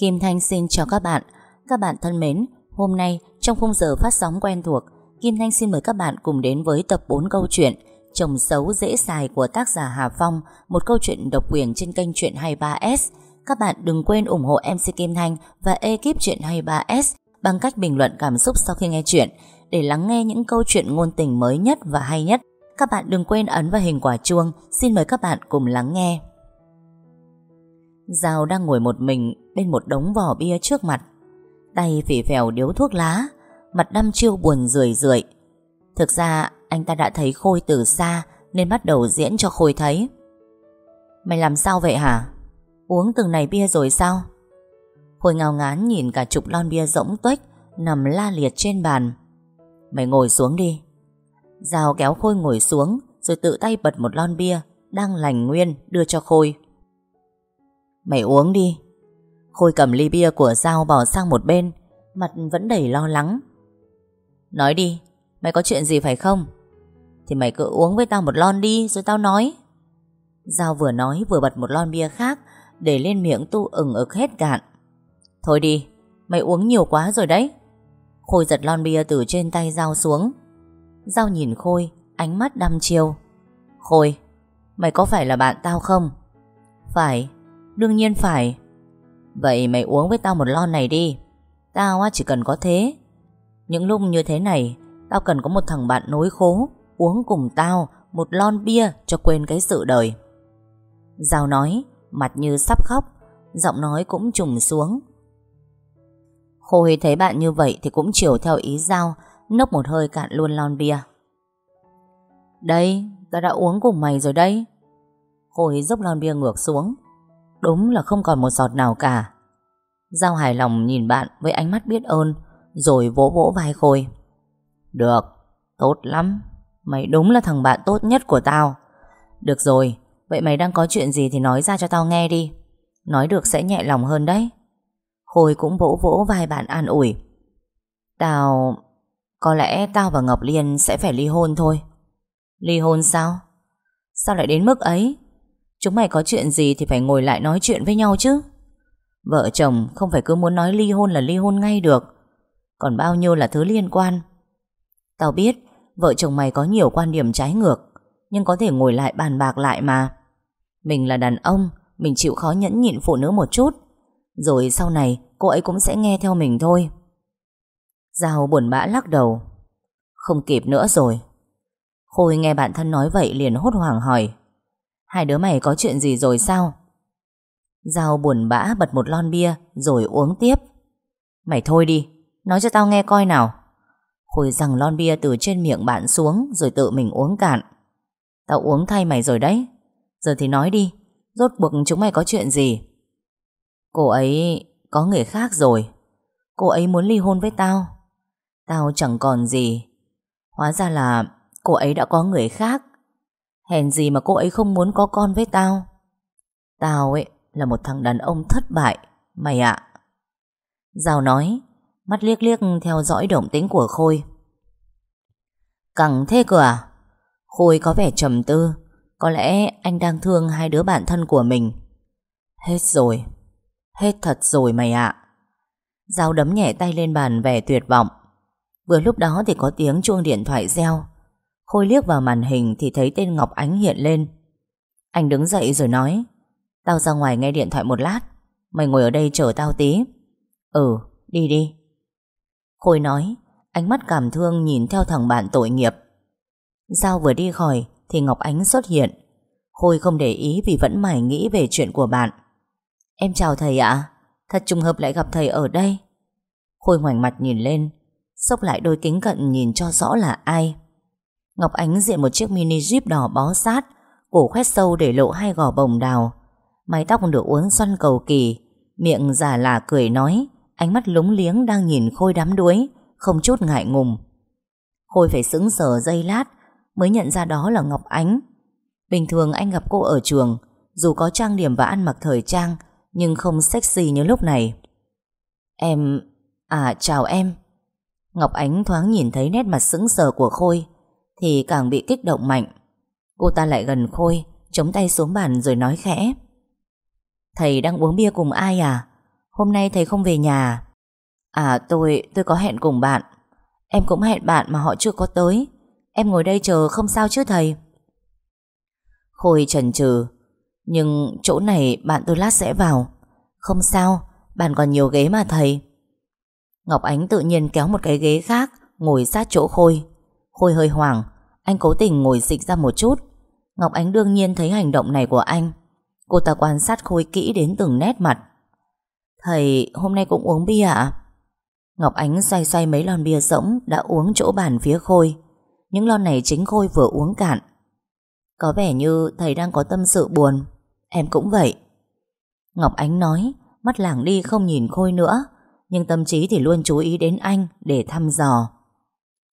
Kim Thanh xin chào các bạn. Các bạn thân mến, hôm nay trong khung giờ phát sóng quen thuộc, Kim Thanh xin mời các bạn cùng đến với tập 4 câu chuyện Chồng xấu dễ xài của tác giả Hà Phong, một câu chuyện độc quyền trên kênh Chuyện 23S. Các bạn đừng quên ủng hộ MC Kim Thanh và ekip Chuyện 23S bằng cách bình luận cảm xúc sau khi nghe chuyện để lắng nghe những câu chuyện ngôn tình mới nhất và hay nhất. Các bạn đừng quên ấn vào hình quả chuông. Xin mời các bạn cùng lắng nghe. Giao đang ngồi một mình bên một đống vỏ bia trước mặt. Tay phỉ phèo điếu thuốc lá, mặt đăm chiêu buồn rười rượi. Thực ra anh ta đã thấy Khôi từ xa nên bắt đầu diễn cho Khôi thấy. Mày làm sao vậy hả? Uống từng này bia rồi sao? Khôi ngao ngán nhìn cả chục lon bia rỗng tuếch nằm la liệt trên bàn. Mày ngồi xuống đi. Giao kéo Khôi ngồi xuống rồi tự tay bật một lon bia đang lành nguyên đưa cho Khôi. Mày uống đi. Khôi cầm ly bia của Giao bỏ sang một bên, mặt vẫn đầy lo lắng. Nói đi, mày có chuyện gì phải không? Thì mày cứ uống với tao một lon đi rồi tao nói. Giao vừa nói vừa bật một lon bia khác để lên miệng tu ừng ực hết cạn. Thôi đi, mày uống nhiều quá rồi đấy. Khôi giật lon bia từ trên tay Giao xuống. Giao nhìn Khôi, ánh mắt đăm chiêu. Khôi, mày có phải là bạn tao không? Phải, đương nhiên phải. Vậy mày uống với tao một lon này đi. Tao chỉ cần có thế. Những lúc như thế này, tao cần có một thằng bạn nối khố, uống cùng tao một lon bia cho quên cái sự đời. Giao nói, mặt như sắp khóc, giọng nói cũng trùng xuống. Khôi thấy bạn như vậy thì cũng chiều theo ý Giao, nốc một hơi cạn luôn lon bia. Đây, tao đã uống cùng mày rồi đây. Khôi dốc lon bia ngược xuống. Đúng là không còn một giọt nào cả. Giao hài lòng nhìn bạn với ánh mắt biết ơn, rồi vỗ vỗ vai Khôi. Được, tốt lắm. Mày đúng là thằng bạn tốt nhất của tao. Được rồi, vậy mày đang có chuyện gì thì nói ra cho tao nghe đi. Nói được sẽ nhẹ lòng hơn đấy. Khôi cũng vỗ vỗ vai bạn an ủi. Tao... Có lẽ tao và Ngọc Liên sẽ phải ly hôn thôi. Ly hôn sao? Sao lại đến mức ấy? Chúng mày có chuyện gì thì phải ngồi lại nói chuyện với nhau chứ. Vợ chồng không phải cứ muốn nói ly hôn là ly hôn ngay được. Còn bao nhiêu là thứ liên quan. Tao biết vợ chồng mày có nhiều quan điểm trái ngược, nhưng có thể ngồi lại bàn bạc lại mà. Mình là đàn ông, mình chịu khó nhẫn nhịn phụ nữ một chút. Rồi sau này cô ấy cũng sẽ nghe theo mình thôi. Giao buồn bã lắc đầu. Không kịp nữa rồi. Khôi nghe bạn thân nói vậy liền hốt hoảng hỏi. Hai đứa mày có chuyện gì rồi sao? Giao buồn bã bật một lon bia rồi uống tiếp. Mày thôi đi, nói cho tao nghe coi nào. Khôi rằng lon bia từ trên miệng bạn xuống rồi tự mình uống cạn. Tao uống thay mày rồi đấy. Giờ thì nói đi, rốt cuộc chúng mày có chuyện gì? Cô ấy có người khác rồi. Cô ấy muốn ly hôn với tao. Tao chẳng còn gì. Hóa ra là cô ấy đã có người khác. Hèn gì mà cô ấy không muốn có con với tao. Tao ấy là một thằng đàn ông thất bại, mày ạ. Giao nói, mắt liếc liếc theo dõi động tính của Khôi. Cẳng thế cơ à? Khôi có vẻ trầm tư, có lẽ anh đang thương hai đứa bạn thân của mình. Hết rồi, hết thật rồi mày ạ. Giao đấm nhẹ tay lên bàn vẻ tuyệt vọng. Vừa lúc đó thì có tiếng chuông điện thoại reo. Khôi liếc vào màn hình thì thấy tên Ngọc Ánh hiện lên. Anh đứng dậy rồi nói Tao ra ngoài nghe điện thoại một lát Mày ngồi ở đây chờ tao tí. Ừ, đi đi. Khôi nói Ánh mắt cảm thương nhìn theo thằng bạn tội nghiệp. Giao vừa đi khỏi Thì Ngọc Ánh xuất hiện. Khôi không để ý vì vẫn mải nghĩ về chuyện của bạn. Em chào thầy ạ Thật trùng hợp lại gặp thầy ở đây. Khôi ngoảnh mặt nhìn lên Xốc lại đôi kính cận nhìn cho rõ là ai. Ngọc Ánh diện một chiếc mini jeep đỏ bó sát, Cổ khoét sâu để lộ hai gò bồng đào. Mái tóc được uốn xoăn cầu kỳ, Miệng giả là cười nói, Ánh mắt lúng liếng đang nhìn Khôi đắm đuối, Không chút ngại ngùng. Khôi phải sững sờ giây lát Mới nhận ra đó là Ngọc Ánh. Bình thường anh gặp cô ở trường, Dù có trang điểm và ăn mặc thời trang, Nhưng không sexy như lúc này. Em... À chào em. Ngọc Ánh thoáng nhìn thấy nét mặt sững sờ của Khôi. Thì càng bị kích động mạnh. Cô ta lại gần Khôi Chống tay xuống bàn rồi nói khẽ. Thầy đang uống bia cùng ai à? Hôm nay thầy không về nhà. À tôi, tôi có hẹn cùng bạn. Em cũng hẹn bạn mà họ chưa có tới. Em ngồi đây chờ không sao chứ thầy? Khôi chần chừ. Nhưng chỗ này bạn tôi lát sẽ vào. Không sao Bàn còn nhiều ghế mà thầy. Ngọc Ánh tự nhiên kéo một cái ghế khác Ngồi sát chỗ Khôi. Khôi hơi hoảng. Anh cố tình ngồi dịch ra một chút. Ngọc Ánh đương nhiên thấy hành động này của anh. Cô ta quan sát Khôi kỹ đến từng nét mặt. Thầy, hôm nay cũng uống bia ạ? Ngọc Ánh xoay xoay mấy lon bia rỗng Đã uống chỗ bàn phía Khôi. Những lon này chính Khôi vừa uống cạn. Có vẻ như thầy đang có tâm sự buồn. Em cũng vậy. Ngọc Ánh nói, Mắt lảng đi không nhìn Khôi nữa, Nhưng tâm trí thì luôn chú ý đến anh Để thăm dò.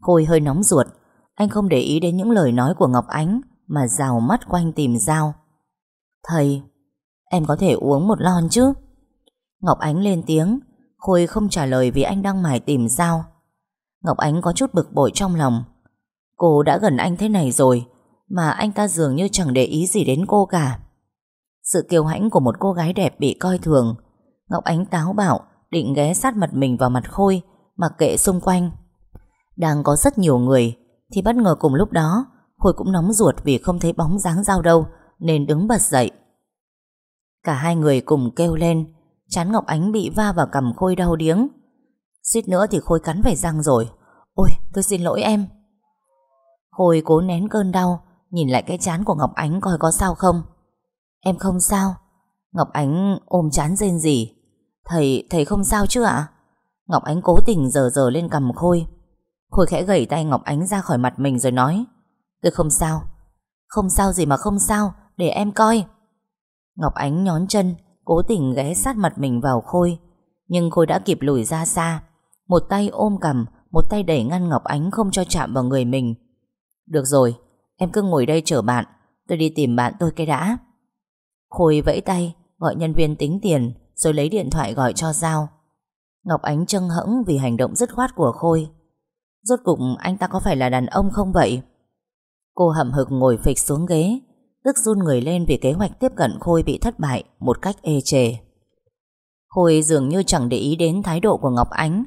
Khôi hơi nóng ruột. Anh không để ý đến những lời nói của Ngọc Ánh, Mà rào mắt quanh tìm dao. Thầy, Em có thể uống một lon chứ? Ngọc Ánh lên tiếng. Khôi không trả lời vì anh đang mải tìm dao. Ngọc Ánh có chút bực bội trong lòng. Cô đã gần anh thế này rồi, Mà anh ta dường như chẳng để ý gì đến cô cả. Sự kiêu hãnh của một cô gái đẹp bị coi thường. Ngọc Ánh táo bạo, Định ghé sát mặt mình vào mặt Khôi, Mặc kệ xung quanh. Đang có rất nhiều người. Thì bất ngờ cùng lúc đó Khôi cũng nóng ruột vì không thấy bóng dáng dao đâu Nên đứng bật dậy. Cả hai người cùng kêu lên Chán Ngọc Ánh bị va vào cầm Khôi đau điếng. Suýt nữa thì Khôi cắn phải răng rồi. Ôi tôi xin lỗi em. Khôi cố nén cơn đau Nhìn lại cái chán của Ngọc Ánh coi có sao không? Em không sao. Ngọc Ánh ôm chán rên gì Thầy, thầy không sao chứ ạ? Ngọc Ánh cố tình dờ dờ lên cầm Khôi. Khôi khẽ gẩy tay Ngọc Ánh ra khỏi mặt mình rồi nói Tôi không sao? Không sao gì mà không sao, Để em coi. Ngọc Ánh nhón chân, Cố tình ghé sát mặt mình vào Khôi, Nhưng Khôi đã kịp lùi ra xa. Một tay ôm cầm Một tay đẩy ngăn Ngọc Ánh không cho chạm vào người mình. Được rồi, Em cứ ngồi đây chờ bạn, Tôi đi tìm bạn tôi cái đã. Khôi vẫy tay, Gọi nhân viên tính tiền, Rồi lấy điện thoại gọi cho Giao. Ngọc Ánh trân hững vì hành động dứt khoát của Khôi. Rốt cục anh ta có phải là đàn ông không vậy? Cô hậm hực ngồi phịch xuống ghế, Tức run người lên vì kế hoạch tiếp cận Khôi bị thất bại Một cách ê chề. Khôi dường như chẳng để ý đến thái độ của Ngọc Ánh.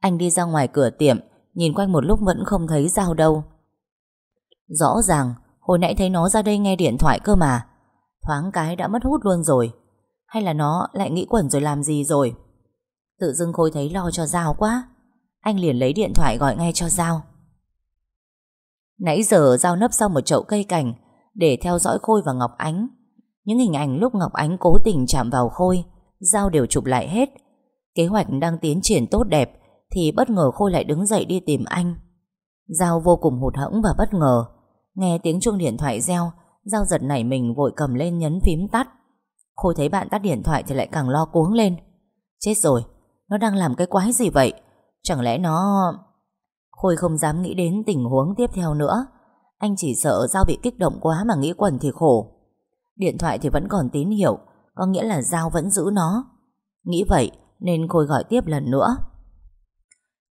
Anh đi ra ngoài cửa tiệm, Nhìn quanh một lúc vẫn không thấy dao đâu. Rõ ràng, Hồi nãy thấy nó ra đây nghe điện thoại cơ mà. Thoáng cái đã mất hút luôn rồi. Hay là nó lại nghĩ quẩn rồi làm gì rồi? Tự dưng Khôi thấy lo cho dao quá. Anh liền lấy điện thoại gọi ngay cho Giao. Nãy giờ Giao nấp sau một chậu cây cảnh Để theo dõi Khôi và Ngọc Ánh. Những hình ảnh lúc Ngọc Ánh cố tình chạm vào Khôi, Giao đều chụp lại hết. Kế hoạch đang tiến triển tốt đẹp Thì bất ngờ Khôi lại đứng dậy đi tìm anh. Giao vô cùng hụt hẫng và bất ngờ. Nghe tiếng chuông điện thoại reo, Giao giật nảy mình vội cầm lên nhấn phím tắt. Khôi thấy bạn tắt điện thoại thì lại càng lo cuống lên. Chết rồi, Nó đang làm cái quái gì vậy? Chẳng lẽ nó... Khôi không dám nghĩ đến tình huống tiếp theo nữa. Anh chỉ sợ Giao bị kích động quá mà nghĩ quẩn thì khổ. Điện thoại thì vẫn còn tín hiệu, Có nghĩa là Giao vẫn giữ nó. Nghĩ vậy nên Khôi gọi tiếp lần nữa.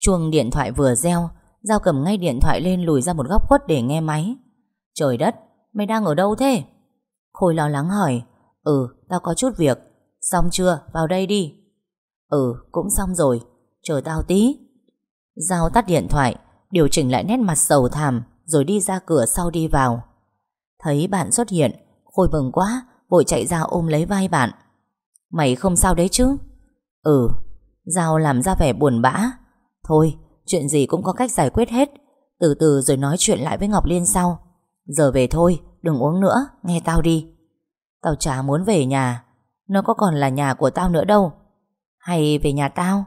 Chuông điện thoại vừa reo, Giao cầm ngay điện thoại lên lùi ra một góc khuất để nghe máy. Trời đất, Mày đang ở đâu thế? Khôi lo lắng hỏi. Ừ tao có chút việc. Xong chưa? Vào đây đi. Ừ cũng xong rồi. Chờ tao tí. Giao tắt điện thoại, Điều chỉnh lại nét mặt sầu thảm, Rồi đi ra cửa sau đi vào. Thấy bạn xuất hiện, Khôi mừng quá, Vội chạy ra ôm lấy vai bạn. Mày không sao đấy chứ? Ừ. Giao làm ra vẻ buồn bã. Thôi, chuyện gì cũng có cách giải quyết hết. Từ từ rồi nói chuyện lại với Ngọc Liên sau. Giờ về thôi, Đừng uống nữa, Nghe tao đi. Tao chả muốn về nhà. Nó có còn là nhà của tao nữa đâu. Hay về nhà tao?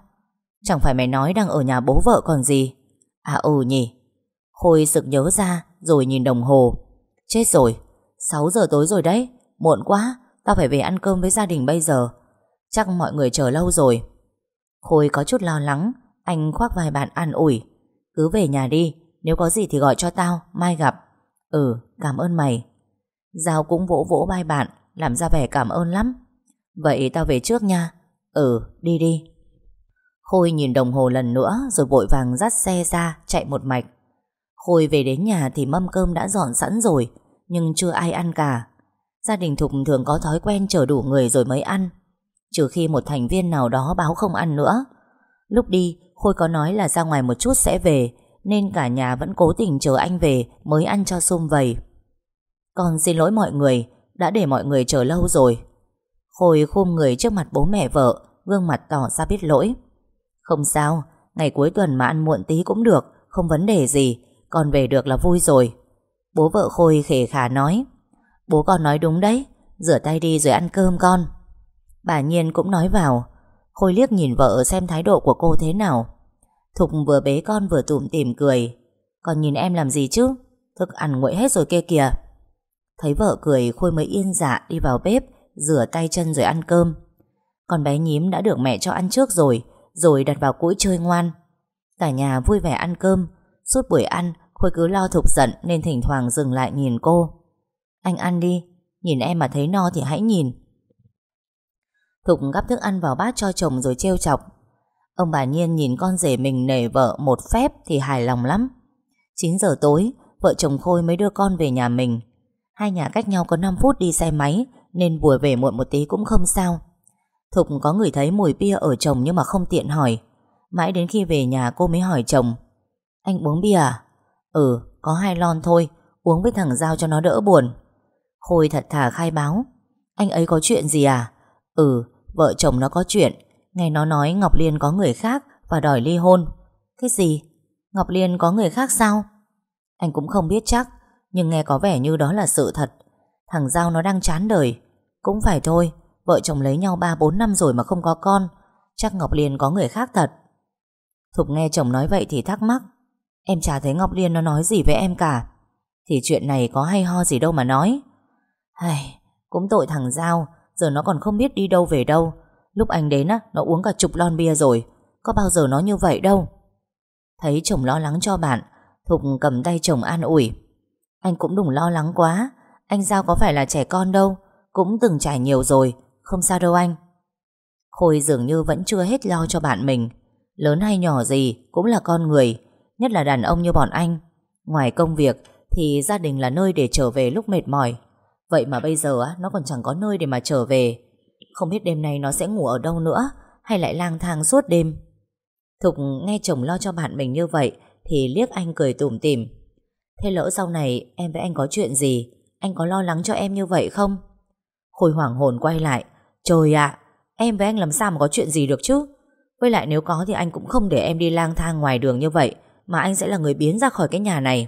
Chẳng phải mày nói đang ở nhà bố vợ còn gì? À ừ nhỉ. Khôi sực nhớ ra, rồi nhìn đồng hồ. Chết rồi 6 giờ tối rồi đấy, Muộn quá, Tao phải về ăn cơm với gia đình bây giờ. Chắc mọi người chờ lâu rồi. Khôi có chút lo lắng, Anh khoác vài bạn an ủi. Cứ về nhà đi, Nếu có gì thì gọi cho tao, Mai gặp. Ừ cảm ơn mày. Giao cũng vỗ vỗ vai bạn, Làm ra vẻ cảm ơn lắm. Vậy tao về trước nha. Ừ đi đi. Khôi nhìn đồng hồ lần nữa, Rồi vội vàng dắt xe ra, chạy một mạch. Khôi về đến nhà thì mâm cơm đã dọn sẵn rồi, Nhưng chưa ai ăn cả. Gia đình Thục thường có thói quen chờ đủ người rồi mới ăn. Trừ khi một thành viên nào đó báo không ăn nữa. Lúc đi, Khôi có nói là ra ngoài một chút sẽ về, Nên cả nhà vẫn cố tình chờ anh về Mới ăn cho sum vầy. Con xin lỗi mọi người, Đã để mọi người chờ lâu rồi. Khôi khum người trước mặt bố mẹ vợ, Gương mặt tỏ ra biết lỗi. Không sao, Ngày cuối tuần mà ăn muộn tí cũng được, Không vấn đề gì, Con về được là vui rồi. Bố vợ Khôi khề khả nói, Bố con nói đúng đấy, Rửa tay đi rồi ăn cơm con. Bà Nhiên cũng nói vào, Khôi liếc nhìn vợ xem thái độ của cô thế nào. Thục vừa bế con vừa tủm tỉm cười Còn nhìn em làm gì chứ? Thức ăn nguội hết rồi kia kìa. Thấy vợ cười, Khôi mới yên dạ đi vào bếp, Rửa tay chân rồi ăn cơm. Còn bé nhím đã được mẹ cho ăn trước rồi rồi đặt vào cũi chơi ngoan. Cả nhà vui vẻ ăn cơm, Suốt buổi ăn Khôi cứ lo thục giận Nên thỉnh thoảng dừng lại nhìn cô. Anh ăn đi, Nhìn em mà thấy no thì hãy nhìn. Thục gắp thức ăn vào bát cho chồng rồi trêu chọc. Ông bà Nhiên nhìn con rể mình nể vợ một phép thì hài lòng lắm. 9 giờ tối, Vợ chồng Khôi mới đưa con về nhà mình. Hai nhà cách nhau có 5 phút đi xe máy Nên buổi về muộn một tí cũng không sao. Thục có người thấy mùi bia ở chồng Nhưng mà không tiện hỏi Mãi đến khi về nhà cô mới hỏi chồng Anh uống bia à? Ừ, có hai lon thôi Uống với thằng Giao cho nó đỡ buồn Khôi thật thà khai báo Anh ấy có chuyện gì à? Ừ, vợ chồng nó có chuyện Nghe nó nói Ngọc Liên có người khác Và đòi ly hôn Cái gì? Ngọc Liên có người khác sao? Anh cũng không biết chắc Nhưng nghe có vẻ như đó là sự thật Thằng Giao nó đang chán đời Cũng phải thôi Vợ chồng lấy nhau 3-4 năm rồi mà không có con. Chắc Ngọc Liên có người khác thật. Thục nghe chồng nói vậy thì thắc mắc. Em chả thấy Ngọc Liên nó nói gì với em cả. Thì chuyện này có hay ho gì đâu mà nói. Ai, Cũng tội thằng Giao. Giờ nó còn không biết đi đâu về đâu. Lúc anh đến á, nó uống cả chục lon bia rồi. Có bao giờ nó như vậy đâu. Thấy chồng lo lắng cho bạn Thục cầm tay chồng an ủi. Anh cũng đừng lo lắng quá. Anh Giao có phải là trẻ con đâu. Cũng từng trải nhiều rồi. Không sao đâu anh. Khôi dường như vẫn chưa hết lo cho bạn mình. Lớn hay nhỏ gì cũng là con người, Nhất là đàn ông như bọn anh. Ngoài công việc Thì gia đình là nơi để trở về lúc mệt mỏi. Vậy mà bây giờ nó còn chẳng có nơi để mà trở về. Không biết đêm nay nó sẽ ngủ ở đâu nữa, Hay lại lang thang suốt đêm. Thục nghe chồng lo cho bạn mình như vậy Thì liếc anh cười tủm tỉm. Thế lỡ sau này em với anh có chuyện gì, Anh có lo lắng cho em như vậy không? Khôi hoảng hồn quay lại Trời ạ, Em với anh làm sao mà có chuyện gì được chứ? Với lại nếu có thì anh cũng không để em đi lang thang ngoài đường như vậy, Mà anh sẽ là người biến ra khỏi cái nhà này.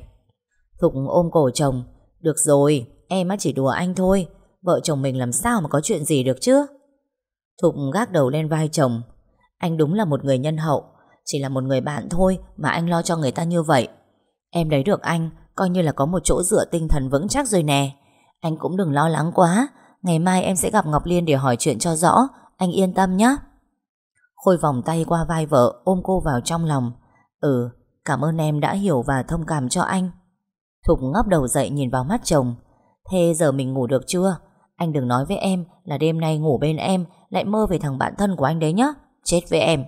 Thục ôm cổ chồng, Được rồi, Em á chỉ đùa anh thôi, Vợ chồng mình làm sao mà có chuyện gì được chứ? Thục gác đầu lên vai chồng, Anh đúng là một người nhân hậu, Chỉ là một người bạn thôi Mà anh lo cho người ta như vậy. Em đấy được anh, Coi như là có một chỗ dựa tinh thần vững chắc rồi nè. Anh cũng đừng lo lắng quá Ngày mai em sẽ gặp Ngọc Liên để hỏi chuyện cho rõ Anh yên tâm nhé Khôi vòng tay qua vai vợ Ôm cô vào trong lòng Ừ cảm ơn em đã hiểu và thông cảm cho anh Thục ngóc đầu dậy nhìn vào mắt chồng Thế giờ mình ngủ được chưa? Anh đừng nói với em là đêm nay ngủ bên em lại mơ về thằng bạn thân của anh đấy nhá. Chết với em.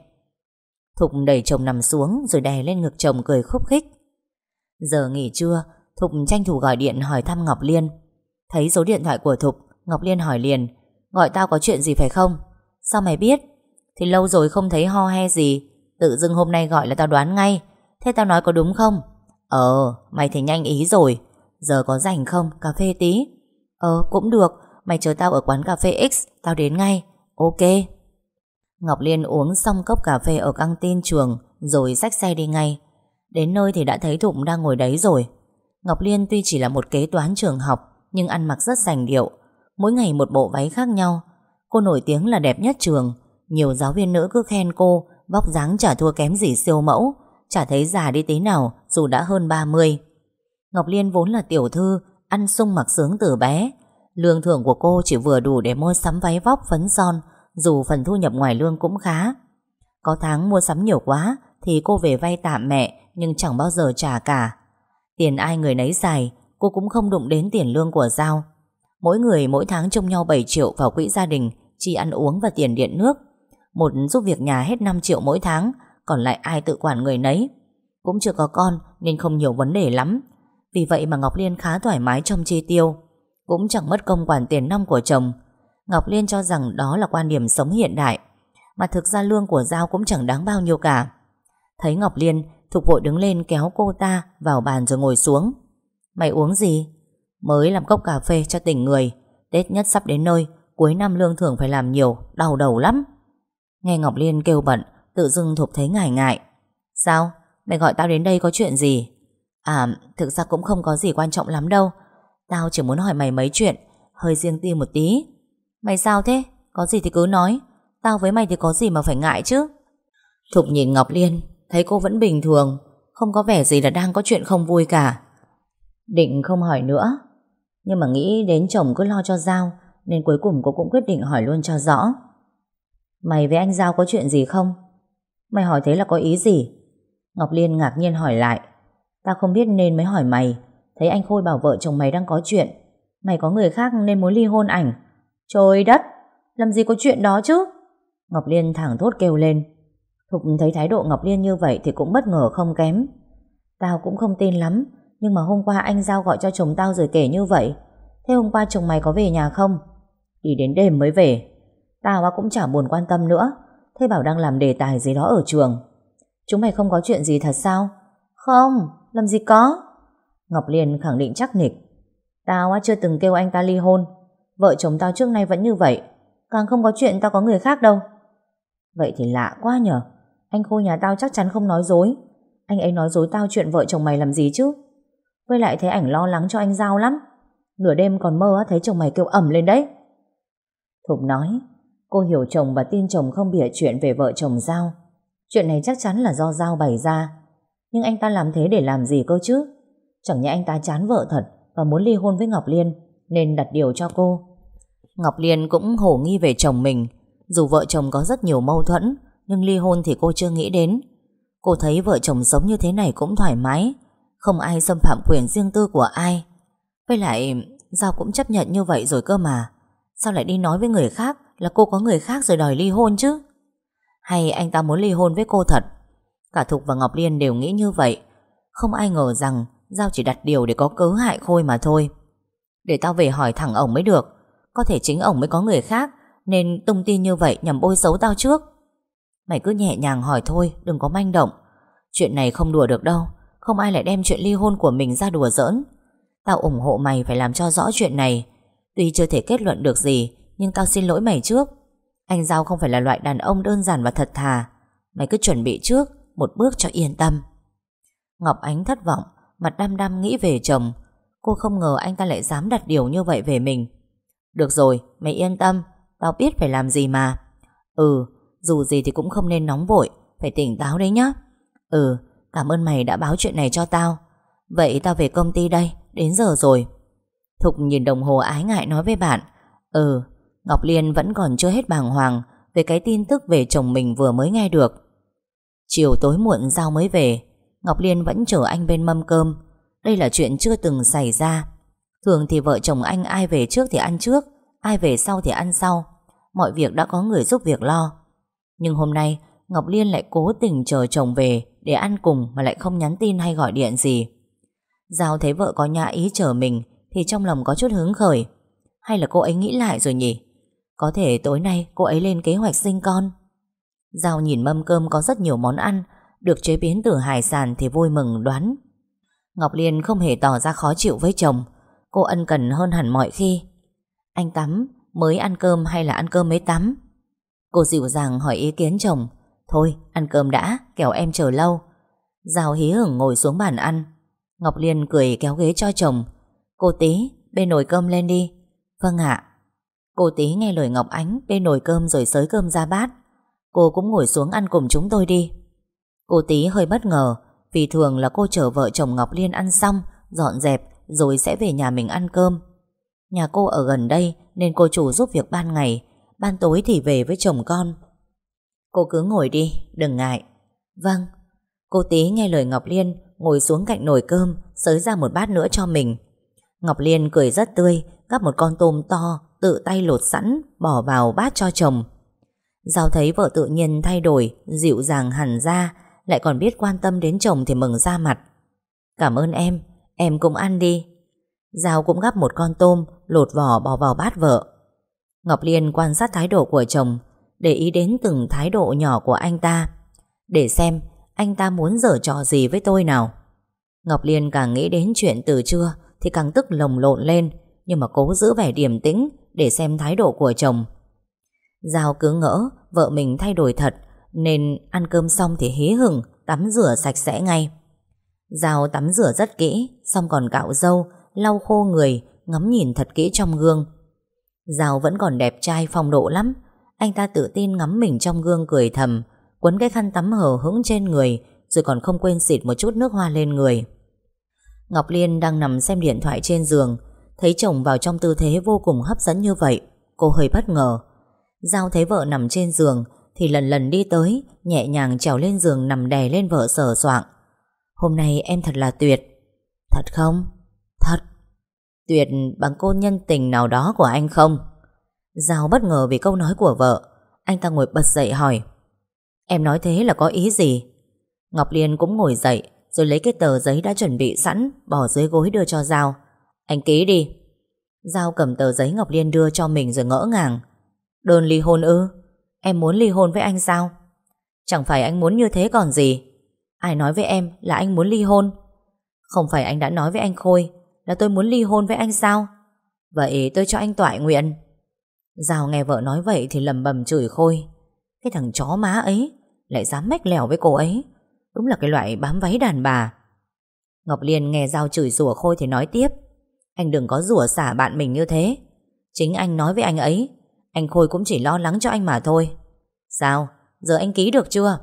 Thục đẩy chồng nằm xuống rồi đè lên ngực chồng cười khúc khích. Giờ nghỉ trưa, Thục tranh thủ gọi điện hỏi thăm Ngọc Liên. Thấy số điện thoại của Thục, Ngọc Liên hỏi liền. Gọi tao có chuyện gì phải không? Sao mày biết? Thì lâu rồi không thấy ho he gì. Tự dưng hôm nay gọi là tao đoán ngay. Thế tao nói có đúng không? Ờ, mày thì nhanh ý rồi. Giờ có rảnh không? Cà phê tí Ờ cũng được Mày chờ tao ở quán cà phê X Tao đến ngay Ok Ngọc Liên uống xong cốc cà phê ở căng tin trường Rồi xách xe đi ngay Đến nơi thì đã thấy Thụng đang ngồi đấy rồi Ngọc Liên tuy chỉ là một kế toán trường học Nhưng ăn mặc rất sành điệu Mỗi ngày một bộ váy khác nhau Cô nổi tiếng là đẹp nhất trường Nhiều giáo viên nữ cứ khen cô Vóc dáng chả thua kém gì siêu mẫu Chả thấy già đi tí nào Dù đã hơn 30 Ngọc Liên vốn là tiểu thư, ăn sung mặc sướng từ bé. Lương thưởng của cô chỉ vừa đủ để mua sắm váy vóc phấn son, dù phần thu nhập ngoài lương cũng khá. Có tháng mua sắm nhiều quá thì cô về vay tạm mẹ nhưng chẳng bao giờ trả cả. Tiền ai người nấy xài, cô cũng không đụng đến tiền lương của Giao. Mỗi người mỗi tháng trông nhau 7 triệu vào quỹ gia đình, chi ăn uống và tiền điện nước. Một giúp việc nhà hết 5 triệu mỗi tháng, còn lại ai tự quản người nấy. Cũng chưa có con nên không nhiều vấn đề lắm, vì vậy mà Ngọc Liên khá thoải mái trong chi tiêu Cũng chẳng mất công quản tiền năm của chồng Ngọc Liên cho rằng đó là quan điểm sống hiện đại Mà thực ra lương của Giao cũng chẳng đáng bao nhiêu cả Thấy Ngọc Liên Thục vội đứng lên kéo cô ta Vào bàn rồi ngồi xuống Mày uống gì? Mới làm cốc cà phê cho tỉnh người. Tết nhất sắp đến nơi, Cuối năm lương thưởng phải làm nhiều, Đau đầu lắm. Nghe Ngọc Liên kêu bận, Tự dưng Thục thấy ngại ngại. Sao? Mày gọi tao đến đây có chuyện gì? À thực ra cũng không có gì quan trọng lắm đâu. Tao chỉ muốn hỏi mày mấy chuyện, Hơi riêng tư một tí. Mày sao thế? Có gì thì cứ nói. Tao với mày thì có gì mà phải ngại chứ? Thục nhìn Ngọc Liên, Thấy cô vẫn bình thường, Không có vẻ gì là đang có chuyện không vui cả. Định không hỏi nữa nhưng mà nghĩ đến chồng cứ lo cho Giao, Nên cuối cùng cô cũng quyết định hỏi luôn cho rõ. Mày với anh Giao có chuyện gì không? Mày hỏi thế là có ý gì? Ngọc Liên ngạc nhiên hỏi lại. Tao không biết nên mới hỏi mày. Thấy anh Khôi bảo vợ chồng mày đang có chuyện. Mày có người khác nên muốn ly hôn ảnh. Trời đất! Làm gì có chuyện đó chứ? Ngọc Liên thẳng thốt kêu lên. Thục thấy thái độ Ngọc Liên như vậy Thì cũng bất ngờ không kém. Tao cũng không tin lắm. Nhưng mà hôm qua anh Giao gọi cho chồng tao rồi kể như vậy. Thế hôm qua chồng mày có về nhà không? Đi đến đêm mới về. Tao cũng chả buồn quan tâm nữa. Thế bảo đang làm đề tài gì đó ở trường. Chúng mày không có chuyện gì thật sao? Không, làm gì có? Ngọc Liên khẳng định chắc nịch. Tao chưa từng kêu anh ta ly hôn. Vợ chồng tao trước nay vẫn như vậy. Càng không có chuyện tao có người khác đâu. Vậy thì lạ quá nhở. Anh Khôi nhà tao chắc chắn không nói dối. Anh ấy nói dối tao chuyện vợ chồng mày làm gì chứ? Với lại thấy ảnh lo lắng cho anh Giao lắm. Nửa đêm còn mơ thấy chồng mày kêu ẩm lên đấy. Thục nói, Cô hiểu chồng và tin chồng không bịa chuyện về vợ chồng Giao. Chuyện này chắc chắn là do Giao bày ra. Nhưng anh ta làm thế để làm gì cơ chứ? Chẳng nhẽ anh ta chán vợ thật Và muốn ly hôn với Ngọc Liên, Nên đặt điều cho cô. Ngọc Liên cũng hổ nghi về chồng mình. Dù vợ chồng có rất nhiều mâu thuẫn, Nhưng ly hôn thì cô chưa nghĩ đến. Cô thấy vợ chồng sống như thế này cũng thoải mái. Không ai xâm phạm quyền riêng tư của ai. Với lại, Giao cũng chấp nhận như vậy rồi cơ mà. Sao lại đi nói với người khác Là cô có người khác rồi đòi ly hôn chứ? Hay anh ta muốn ly hôn với cô thật? Cả Thục và Ngọc Liên đều nghĩ như vậy. Không ai ngờ rằng Giao chỉ đặt điều để có cớ hại Khôi mà thôi. Để tao về hỏi thẳng ổng mới được. Có thể chính ổng mới có người khác, Nên tung tin như vậy nhằm bôi xấu tao trước. Mày cứ nhẹ nhàng hỏi thôi, Đừng có manh động. Chuyện này không đùa được đâu. Không ai lại đem chuyện ly hôn của mình ra đùa giỡn. Tao ủng hộ mày phải làm cho rõ chuyện này. Tuy chưa thể kết luận được gì Nhưng tao xin lỗi mày trước. Anh Giao không phải là loại đàn ông đơn giản và thật thà. Mày cứ chuẩn bị trước Một bước cho yên tâm. Ngọc Ánh thất vọng Mặt đăm đăm nghĩ về chồng. Cô không ngờ anh ta lại dám đặt điều như vậy về mình. Được rồi, mày yên tâm Tao biết phải làm gì mà. Ừ, dù gì thì cũng không nên nóng vội Phải tỉnh táo đấy nhá. Ừ, cảm ơn mày đã báo chuyện này cho tao. Vậy tao về công ty đây Đến giờ rồi. Thục nhìn đồng hồ ái ngại nói với bạn. Ừ, Ngọc Liên vẫn còn chưa hết bàng hoàng Về cái tin tức về chồng mình vừa mới nghe được. Chiều tối muộn Giao mới về Ngọc Liên vẫn chờ anh bên mâm cơm. Đây là chuyện chưa từng xảy ra. Thường thì vợ chồng anh ai về trước thì ăn trước Ai về sau thì ăn sau. Mọi việc đã có người giúp việc lo. Nhưng hôm nay Ngọc Liên lại cố tình chờ chồng về. Để ăn cùng mà lại không nhắn tin hay gọi điện gì. Giao thấy vợ có nhã ý chờ mình Thì trong lòng có chút hứng khởi. Hay là cô ấy nghĩ lại rồi nhỉ? Có thể tối nay cô ấy lên kế hoạch sinh con. Giao nhìn mâm cơm có rất nhiều món ăn, được chế biến từ hải sản thì vui mừng đoán. Ngọc Liên không hề tỏ ra khó chịu với chồng. Cô ân cần hơn hẳn mọi khi. Anh tắm, Mới ăn cơm hay là ăn cơm mới tắm? Cô dịu dàng hỏi ý kiến chồng. Thôi, ăn cơm đã. Kẻo em chờ lâu. Giao hí hửng ngồi xuống bàn ăn. Ngọc Liên cười kéo ghế cho chồng. Cô tí bê nồi cơm lên đi. Vâng ạ. Cô tí nghe lời Ngọc Ánh bê nồi cơm rồi xới cơm ra bát. Cô cũng ngồi xuống ăn cùng chúng tôi đi. Cô tí hơi bất ngờ, Vì thường là cô chở vợ chồng Ngọc Liên ăn xong, Dọn dẹp, Rồi sẽ về nhà mình ăn cơm. Nhà cô ở gần đây, Nên cô chủ giúp việc ban ngày, Ban tối thì về với chồng con. Cô cứ ngồi đi, Đừng ngại. Vâng. Cô tí nghe lời Ngọc Liên Ngồi xuống cạnh nồi cơm, Sới ra một bát nữa cho mình. Ngọc Liên cười rất tươi, Gắp một con tôm to, Tự tay lột sẵn, Bỏ vào bát cho chồng. Giao thấy vợ tự nhiên thay đổi, Dịu dàng hẳn ra, lại còn biết quan tâm đến chồng thì mừng ra mặt. Cảm ơn em Em cũng ăn đi. Giao cũng gắp một con tôm, Lột vỏ bỏ vào bát vợ. Ngọc Liên quan sát thái độ của chồng, Để ý đến từng thái độ nhỏ của anh ta. Để xem anh ta muốn dở trò gì với tôi nào. Ngọc Liên càng nghĩ đến chuyện từ trưa Thì càng tức lồng lộn lên, Nhưng mà cố giữ vẻ điềm tĩnh Để xem thái độ của chồng. Giao cứ ngỡ, vợ mình thay đổi thật, Nên ăn cơm xong thì hí hửng, Tắm rửa sạch sẽ ngay. Giao tắm rửa rất kỹ, Xong còn cạo râu Lau khô người, Ngắm nhìn thật kỹ trong gương. Giao vẫn còn đẹp trai phong độ lắm, Anh ta tự tin ngắm mình trong gương cười thầm Quấn cái khăn tắm hở hững trên người, Rồi còn không quên xịt một chút nước hoa lên người. Ngọc Liên đang nằm xem điện thoại trên giường, Thấy chồng vào trong tư thế vô cùng hấp dẫn như vậy, Cô hơi bất ngờ. Giao thấy vợ nằm trên giường, Thì lần lần đi tới, Nhẹ nhàng trèo lên giường nằm đè lên vợ sờ soạng. Hôm nay em thật là tuyệt. Thật không? Thật. Tuyệt bằng cô nhân tình nào đó của anh không? Giao bất ngờ vì câu nói của vợ. Anh ta ngồi bật dậy hỏi. Em nói thế là có ý gì? Ngọc Liên cũng ngồi dậy, Rồi lấy cái tờ giấy đã chuẩn bị sẵn, Bỏ dưới gối đưa cho Giao. Anh ký đi. Giao cầm tờ giấy Ngọc Liên đưa cho mình rồi ngỡ ngàng. Đơn ly hôn ư? Em muốn ly hôn với anh sao? Chẳng phải anh muốn như thế còn gì. Ai nói với em là anh muốn ly hôn? Không phải anh đã nói với anh Khôi Là tôi muốn ly hôn với anh sao? Vậy tôi cho anh toại nguyện. Giao nghe vợ nói vậy Thì lầm bầm chửi Khôi. Cái thằng chó má ấy Lại dám mách lèo với cô ấy Đúng là cái loại bám váy đàn bà Ngọc Liên nghe Giao chửi rủa Khôi thì nói tiếp Anh đừng có rủa xả bạn mình như thế Chính anh nói với anh ấy Anh Khôi cũng chỉ lo lắng cho anh mà thôi Sao? Giờ anh ký được chưa?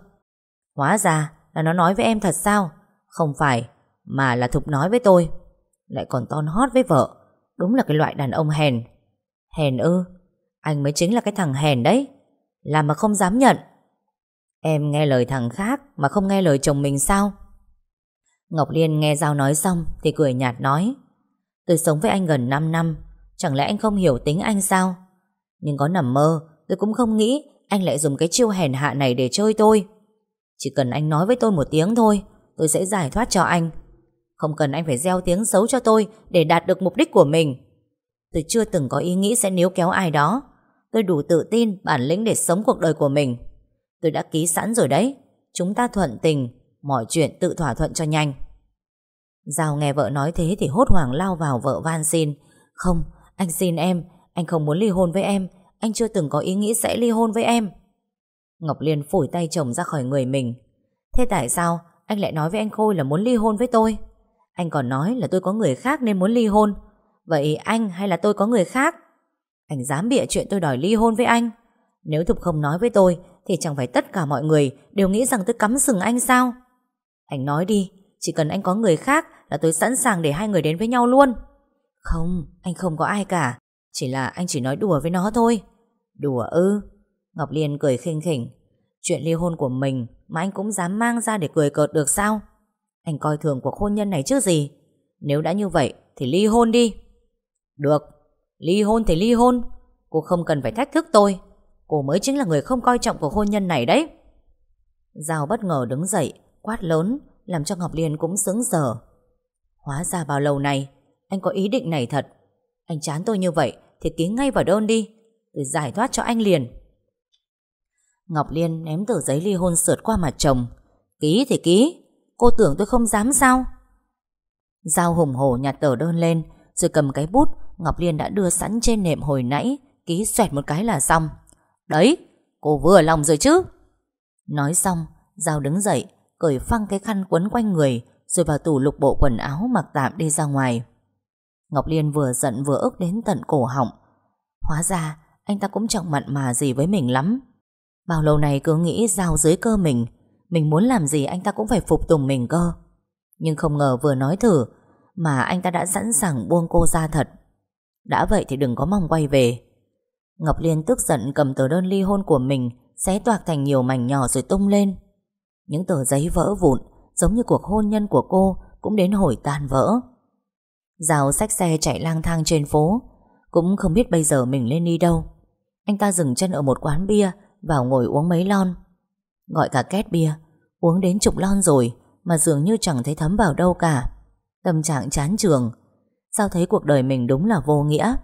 Hóa ra là nó nói với em thật sao? Không phải, mà là Thục nói với tôi. Lại còn ton hót với vợ. Đúng là cái loại đàn ông hèn. Hèn ư? Anh mới chính là cái thằng hèn đấy. Làm mà không dám nhận. Em nghe lời thằng khác mà không nghe lời chồng mình sao? Ngọc Liên nghe Giao nói xong thì cười nhạt nói Tôi sống với anh gần 5 năm, Chẳng lẽ anh không hiểu tính anh sao? Nhưng có nằm mơ, Tôi cũng không nghĩ anh lại dùng cái chiêu hèn hạ này để chơi tôi Chỉ cần anh nói với tôi một tiếng thôi, Tôi sẽ giải thoát cho anh Không cần anh phải gieo tiếng xấu cho tôi Để đạt được mục đích của mình Tôi chưa từng có ý nghĩ sẽ níu kéo ai đó Tôi đủ tự tin Bản lĩnh để sống cuộc đời của mình. Tôi đã ký sẵn rồi đấy. Chúng ta thuận tình Mọi chuyện tự thỏa thuận cho nhanh. Giao nghe vợ nói thế thì hốt hoảng lao vào vợ van xin. Không, anh xin em. Anh không muốn ly hôn với em. Anh chưa từng có ý nghĩ sẽ ly hôn với em. Ngọc Liên phủi tay chồng ra khỏi người mình. Thế tại sao Anh lại nói với anh Khôi là muốn ly hôn với tôi? Anh còn nói là tôi có người khác nên muốn ly hôn. Vậy anh hay là tôi có người khác? Anh dám bịa chuyện tôi đòi ly hôn với anh. Nếu Thục không nói với tôi Thì chẳng phải tất cả mọi người Đều nghĩ rằng tôi cắm sừng anh sao? Anh nói đi Chỉ cần anh có người khác Là tôi sẵn sàng để hai người đến với nhau luôn. Không, anh không có ai cả Chỉ là anh chỉ nói đùa với nó thôi. Đùa ư? Ngọc Liên cười khinh khỉnh. Chuyện ly hôn của mình mà anh cũng dám mang ra để cười cợt được sao? Anh coi thường cuộc hôn nhân này chứ gì? Nếu đã như vậy thì ly hôn đi. Được. Ly hôn thì ly hôn. Cô không cần phải thách thức tôi. Cô mới chính là người không coi trọng cuộc hôn nhân này đấy. Giao bất ngờ đứng dậy, Quát lớn, Làm cho Ngọc Liên cũng sững sờ. Hóa ra bao lâu này Anh có ý định này thật. Anh chán tôi như vậy Thì ký ngay vào đơn đi Tôi giải thoát cho anh liền. Ngọc Liên ném tờ giấy ly hôn sượt qua mặt chồng. Ký thì ký, Cô tưởng tôi không dám sao? Giao hùng hổ nhặt tờ đơn lên, Rồi cầm cái bút Ngọc Liên đã đưa sẵn trên nệm hồi nãy, Ký xoẹt một cái là xong. Đấy, cô vừa lòng rồi chứ? Nói xong, Giao đứng dậy, Cởi phăng cái khăn quấn quanh người, Rồi vào tủ lục bộ quần áo mặc tạm đi ra ngoài. Ngọc Liên vừa giận vừa ức đến tận cổ họng. Hóa ra, anh ta cũng chẳng mặn mà gì với mình lắm. Bao lâu này cứ nghĩ giao dưới cơ mình Mình muốn làm gì anh ta cũng phải phục tùng mình cơ. Nhưng không ngờ vừa nói thử, Mà anh ta đã sẵn sàng buông cô ra thật. Đã vậy thì đừng có mong quay về. Ngọc Liên tức giận cầm tờ đơn ly hôn của mình, Xé toạc thành nhiều mảnh nhỏ rồi tung lên. Những tờ giấy vỡ vụn, Giống như cuộc hôn nhân của cô, Cũng đến hồi tan vỡ. Giao xách xe chạy lang thang trên phố, Cũng không biết bây giờ mình lên đi đâu. Anh ta dừng chân ở một quán bia, Vào ngồi uống mấy lon. Gọi cả két bia, Uống đến chục lon rồi, Mà dường như chẳng thấy thấm vào đâu cả. Tâm trạng chán trường Sao thấy cuộc đời mình đúng là vô nghĩa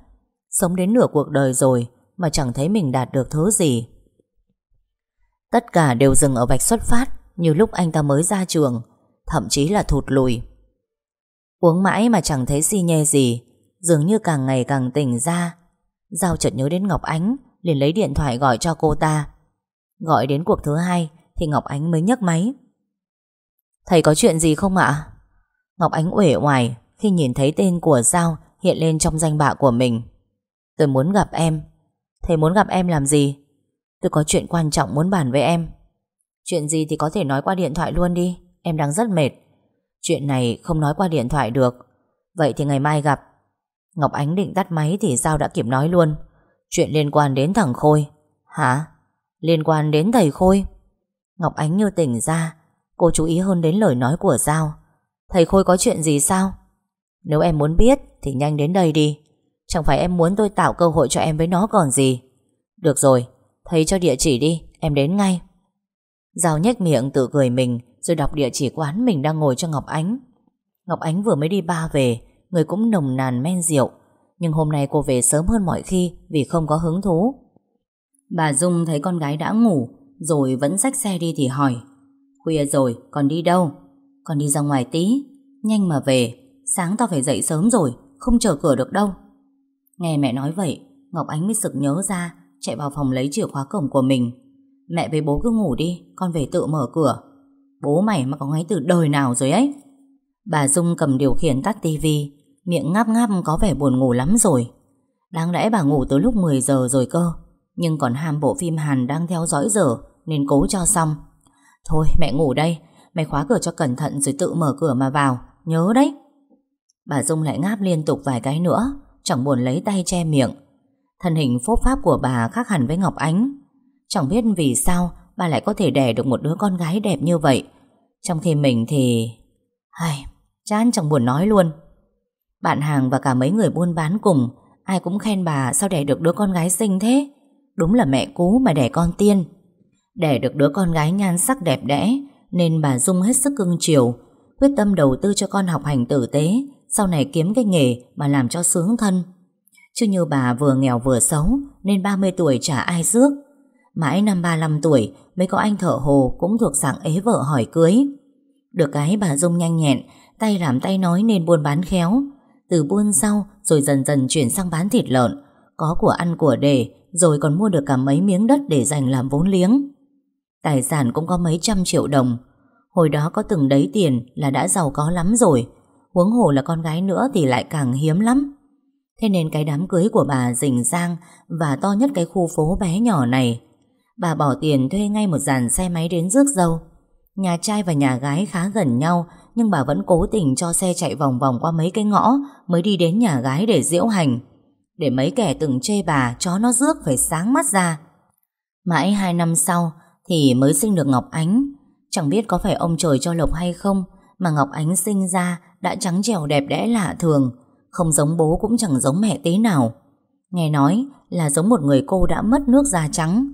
Sống đến nửa cuộc đời rồi mà chẳng thấy mình đạt được thứ gì. Tất cả đều dừng ở vạch xuất phát như lúc anh ta mới ra trường, thậm chí là thụt lùi. Uống mãi mà chẳng thấy xi nhê gì, dường như càng ngày càng tỉnh ra. Giao chợt nhớ đến Ngọc Ánh, liền lấy điện thoại gọi cho cô ta. Gọi đến cuộc thứ hai thì Ngọc Ánh mới nhấc máy. Thầy có chuyện gì không ạ? Ngọc Ánh uể oải khi nhìn thấy tên của Giao hiện lên trong danh bạ của mình. Tôi muốn gặp em. Thầy muốn gặp em làm gì? Tôi có chuyện quan trọng muốn bàn với em. Chuyện gì thì có thể nói qua điện thoại luôn đi. Em đang rất mệt. Chuyện này không nói qua điện thoại được. Vậy thì ngày mai gặp. Ngọc Ánh định tắt máy thì Giao đã kịp nói luôn. Chuyện liên quan đến thằng Khôi. Hả? Liên quan đến thầy Khôi? Ngọc Ánh như tỉnh ra. Cô chú ý hơn đến lời nói của Giao. Thầy Khôi có chuyện gì sao? Nếu em muốn biết thì nhanh đến đây đi. Chẳng phải em muốn tôi tạo cơ hội cho em với nó còn gì. Được rồi, thầy cho địa chỉ đi, em đến ngay. Giao nhếch miệng tự cười mình rồi đọc địa chỉ quán mình đang ngồi cho Ngọc Ánh. Ngọc Ánh vừa mới đi ba về, người cũng nồng nàn men rượu. Nhưng hôm nay cô về sớm hơn mọi khi vì không có hứng thú. Bà Dung thấy con gái đã ngủ rồi vẫn xách xe đi thì hỏi. Khuya rồi, còn đi đâu? còn đi ra ngoài tí, nhanh mà về, sáng tao phải dậy sớm rồi, không chờ cửa được đâu. Nghe mẹ nói vậy, Ngọc Ánh mới sực nhớ ra, chạy vào phòng lấy chìa khóa cổng của mình. Mẹ với bố cứ ngủ đi, con về tự mở cửa. Bố mày mà có ngay từ đời nào rồi ấy. Bà Dung cầm điều khiển tắt tivi, miệng ngáp ngáp có vẻ buồn ngủ lắm rồi. Đáng lẽ bà ngủ từ lúc 10 giờ rồi cơ, nhưng còn ham bộ phim Hàn đang theo dõi giờ nên cố cho xong. Thôi mẹ ngủ đây, mày khóa cửa cho cẩn thận rồi tự mở cửa mà vào, nhớ đấy. Bà Dung lại ngáp liên tục vài cái nữa, chẳng buồn lấy tay che miệng. Thân hình phốt pháp của bà khác hẳn với Ngọc Ánh. Chẳng biết vì sao bà lại có thể đẻ được một đứa con gái đẹp như vậy. Trong khi mình thì... Hay, chán chẳng buồn nói luôn. Bạn hàng và cả mấy người buôn bán cùng, ai cũng khen bà sao đẻ được đứa con gái xinh thế. Đúng là mẹ cú mà đẻ con tiên. Đẻ được đứa con gái nhan sắc đẹp đẽ, nên bà Dung hết sức cưng chiều, quyết tâm đầu tư cho con học hành tử tế, sau này kiếm cái nghề mà làm cho sướng thân. Chứ như bà vừa nghèo vừa xấu, nên 30 tuổi chả ai rước. Mãi năm 35 tuổi mới có anh thợ hồ cũng thuộc dạng ế vợ hỏi cưới. Được cái bà Dung nhanh nhẹn, tay làm tay nói nên buôn bán khéo. Từ buôn sau rồi dần dần chuyển sang bán thịt lợn, có của ăn của để, rồi còn mua được cả mấy miếng đất để dành làm vốn liếng. Tài sản cũng có mấy trăm triệu đồng. Hồi đó có từng đấy tiền là đã giàu có lắm rồi, huống hồ là con gái nữa thì lại càng hiếm lắm. Thế nên cái đám cưới của bà rình rang và to nhất cái khu phố bé nhỏ này. Bà bỏ tiền thuê ngay một dàn xe máy đến rước dâu. Nhà trai và nhà gái khá gần nhau, Nhưng bà vẫn cố tình cho xe chạy vòng vòng qua mấy cái ngõ Mới đi đến nhà gái để diễu hành. Để mấy kẻ từng chê bà, Chó nó rước phải sáng mắt ra. Mãi hai năm sau Thì mới sinh được Ngọc Ánh. Chẳng biết có phải ông trời cho lộc hay không, Mà Ngọc Ánh sinh ra đã trắng trẻo đẹp đẽ lạ thường Không giống bố cũng chẳng giống mẹ tí nào Nghe nói là giống một người cô đã mất nước da trắng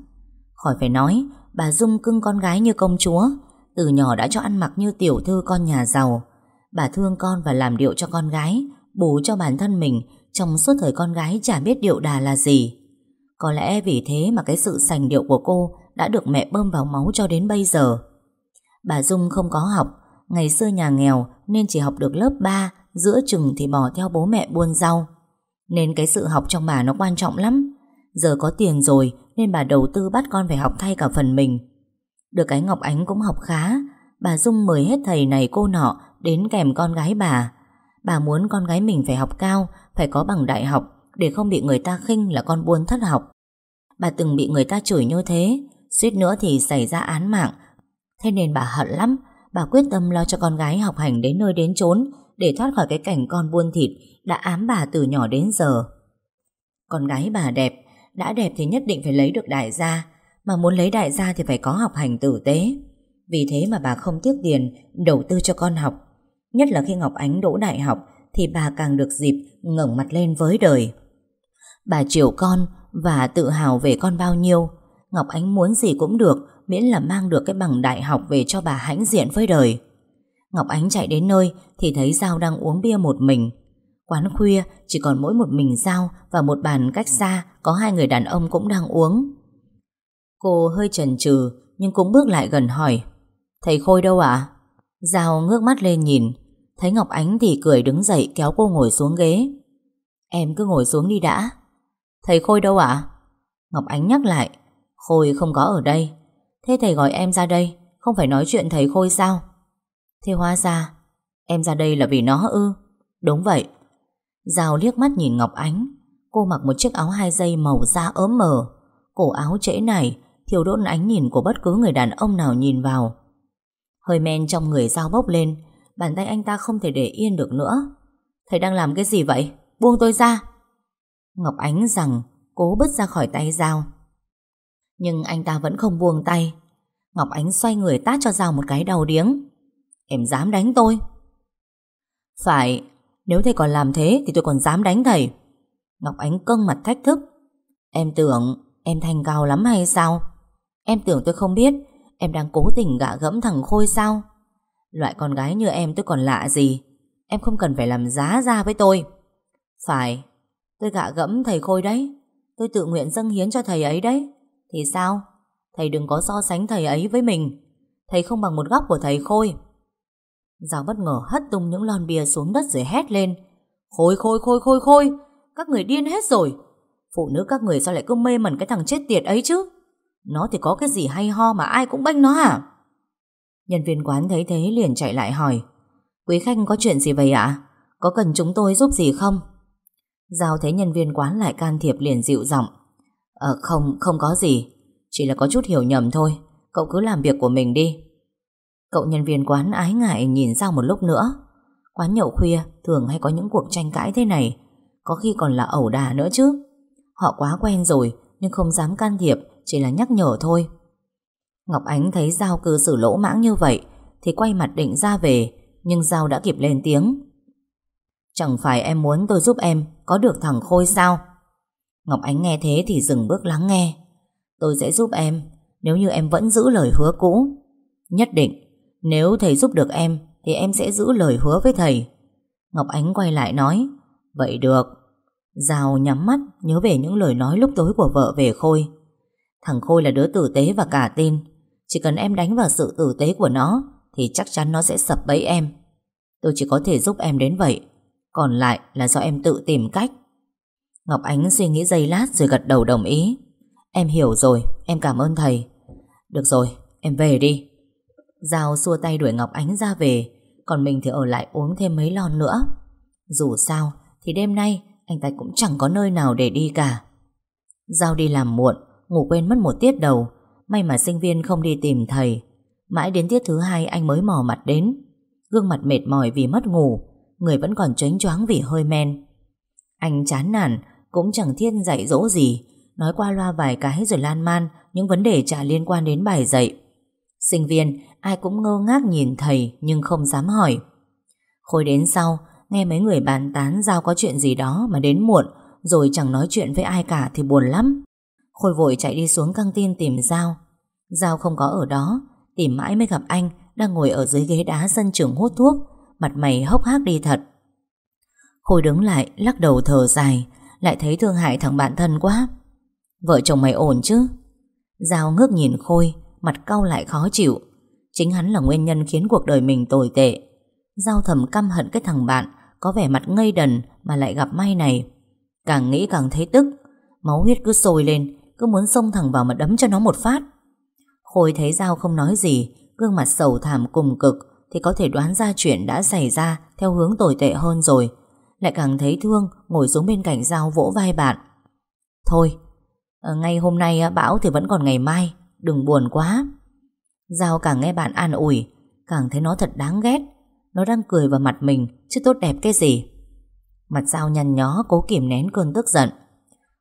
Khỏi phải nói, bà Dung cưng con gái như công chúa, từ nhỏ đã cho ăn mặc như tiểu thư con nhà giàu. Bà thương con và làm điệu cho con gái, bù cho bản thân mình trong suốt thời con gái chả biết điệu đà là gì. Có lẽ vì thế mà cái sự sành điệu của cô đã được mẹ bơm vào máu cho đến bây giờ. Bà Dung không có học, ngày xưa nhà nghèo nên chỉ học được lớp 3, giữa chừng thì bỏ theo bố mẹ buôn rau. Nên cái sự học trong bà nó quan trọng lắm. Giờ có tiền rồi nên bà đầu tư bắt con phải học thay cả phần mình. Được cái Ngọc Ánh cũng học khá, bà Dung mời hết thầy này cô nọ đến kèm con gái bà. Bà muốn con gái mình phải học cao, phải có bằng đại học để không bị người ta khinh là con buôn thất học. Bà từng bị người ta chửi như thế, suýt nữa thì xảy ra án mạng. Thế nên bà hận lắm, bà quyết tâm lo cho con gái học hành đến nơi đến chốn để thoát khỏi cái cảnh con buôn thịt đã ám bà từ nhỏ đến giờ. Con gái bà đẹp, đã đẹp thì nhất định phải lấy được đại gia Mà muốn lấy đại gia thì phải có học hành tử tế Vì thế mà bà không tiếc tiền Đầu tư cho con học Nhất là khi Ngọc Ánh đỗ đại học Thì bà càng được dịp ngẩng mặt lên với đời Bà chiều con Và tự hào về con bao nhiêu Ngọc Ánh muốn gì cũng được Miễn là mang được cái bằng đại học Về cho bà hãnh diện với đời. Ngọc Ánh chạy đến nơi Thì thấy Giao đang uống bia một mình. Quán khuya, chỉ còn mỗi một mình Giao Và một bàn cách xa Có hai người đàn ông cũng đang uống. Cô hơi chần chừ Nhưng cũng bước lại gần hỏi, Thầy Khôi đâu ạ? Giao ngước mắt lên nhìn, Thấy Ngọc Ánh thì cười đứng dậy kéo cô ngồi xuống ghế. Em cứ ngồi xuống đi đã. Thầy Khôi đâu ạ? Ngọc Ánh nhắc lại, Khôi không có ở đây. Thế thầy gọi em ra đây, Không phải nói chuyện thầy Khôi sao? Thế hóa ra, Em ra đây là vì nó ư? Đúng vậy. Giao liếc mắt nhìn Ngọc Ánh, Cô mặc một chiếc áo hai dây màu da ốm mờ. Cổ áo trễ này Thiêu đốt ánh nhìn của bất cứ người đàn ông nào nhìn vào. Hơi men trong người Giao bốc lên, Bàn tay anh ta không thể để yên được nữa. Thầy đang làm cái gì vậy? Buông tôi ra. Ngọc Ánh rằng, cố bứt ra khỏi tay Giao. Nhưng anh ta vẫn không buông tay. Ngọc Ánh xoay người tát cho Giao một cái đầu điếng. Em dám đánh tôi? Phải, Nếu thầy còn làm thế thì tôi còn dám đánh thầy. Ngọc Ánh cưng mặt thách thức. Em tưởng em thành cao lắm hay sao? Em tưởng tôi không biết Em đang cố tình gạ gẫm thằng Khôi sao? Loại con gái như em tôi còn lạ gì? Em không cần phải làm giá ra với tôi. Phải, Tôi gạ gẫm thầy Khôi đấy. Tôi tự nguyện dâng hiến cho thầy ấy đấy. Thì sao? Thầy đừng có so sánh thầy ấy với mình. Thầy không bằng một góc của thầy Khôi. Giáo bất ngờ hất tung những lon bia xuống đất rồi hét lên. Khôi khôi khôi khôi khôi, Các người điên hết rồi. Phụ nữ các người sao lại cứ mê mẩn cái thằng chết tiệt ấy chứ? Nó thì có cái gì hay ho mà ai cũng bênh nó hả? Nhân viên quán thấy thế liền chạy lại hỏi. Quý khách có chuyện gì vậy ạ? Có cần chúng tôi giúp gì không? Giao thấy nhân viên quán lại can thiệp liền dịu giọng. Ờ không, không có gì. Chỉ là có chút hiểu nhầm thôi. Cậu cứ làm việc của mình đi. Cậu nhân viên quán ái ngại nhìn Giao một lúc nữa. Quán nhậu khuya thường hay có những cuộc tranh cãi thế này. Có khi còn là ẩu đả nữa chứ. Họ quá quen rồi Nhưng không dám can thiệp Chỉ là nhắc nhở thôi. Ngọc Ánh thấy Giao cư xử lỗ mãng như vậy Thì quay mặt định ra về Nhưng Giao đã kịp lên tiếng. Chẳng phải em muốn tôi giúp em Có được thằng Khôi sao? Ngọc Ánh nghe thế thì dừng bước lắng nghe. Tôi sẽ giúp em, Nếu như em vẫn giữ lời hứa cũ. Nhất định, Nếu thầy giúp được em, Thì em sẽ giữ lời hứa với thầy. Ngọc Ánh quay lại nói, Vậy được. Giao nhắm mắt, nhớ về những lời nói lúc tối của vợ về Khôi. Thằng Khôi là đứa tử tế và cả tin. Chỉ cần em đánh vào sự tử tế của nó, Thì chắc chắn nó sẽ sập bẫy em. Tôi chỉ có thể giúp em đến vậy. Còn lại là do em tự tìm cách. Ngọc Ánh suy nghĩ giây lát rồi gật đầu đồng ý. Em hiểu rồi, Em cảm ơn thầy. Được rồi, em về đi. Giao xua tay đuổi Ngọc Ánh ra về, Còn mình thì ở lại uống thêm mấy lon nữa. Dù sao, Thì đêm nay, anh ta cũng chẳng có nơi nào để đi cả. Giao đi làm muộn, Ngủ quên mất một tiết đầu. May mà sinh viên không đi tìm thầy. Mãi đến tiết thứ hai anh mới mò mặt đến. Gương mặt mệt mỏi vì mất ngủ, Người vẫn còn chánh choáng vì hơi men. Anh chán nản cũng chẳng thiên dạy dỗ gì. Nói qua loa vài cái rồi lan man, Những vấn đề chả liên quan đến bài dạy. Sinh viên, ai cũng ngơ ngác nhìn thầy, Nhưng không dám hỏi. Khôi đến sau, Nghe mấy người bàn tán Giao có chuyện gì đó mà đến muộn, Rồi chẳng nói chuyện với ai cả thì buồn lắm. Khôi vội chạy đi xuống căng tin tìm Giao. Giao không có ở đó, Tìm mãi mới gặp anh, Đang ngồi ở dưới ghế đá sân trường hút thuốc, Mặt mày hốc hác đi thật. Khôi đứng lại, lắc đầu thở dài. Lại thấy thương hại thằng bạn thân quá. Vợ chồng mày ổn chứ? Giao ngước nhìn Khôi, Mặt cau lại khó chịu. Chính hắn là nguyên nhân khiến cuộc đời mình tồi tệ. Giao thầm căm hận cái thằng bạn Có vẻ mặt ngây đần Mà lại gặp may này. Càng nghĩ càng thấy tức. Máu huyết cứ sôi lên, Cứ muốn xông thẳng vào mà đấm cho nó một phát. Khôi thấy Giao không nói gì, Gương mặt sầu thảm cùng cực, Thì có thể đoán ra chuyện đã xảy ra Theo hướng tồi tệ hơn rồi. Lại càng thấy thương, Ngồi xuống bên cạnh Giao vỗ vai bạn. Thôi ờ, Ngay hôm nay ờ, bão thì vẫn còn ngày mai, Đừng buồn quá. Giao càng nghe bạn an ủi, Càng thấy nó thật đáng ghét. Nó đang cười vào mặt mình, Chứ tốt đẹp cái gì. Mặt Giao nhăn nhó, cố kìm nén cơn tức giận.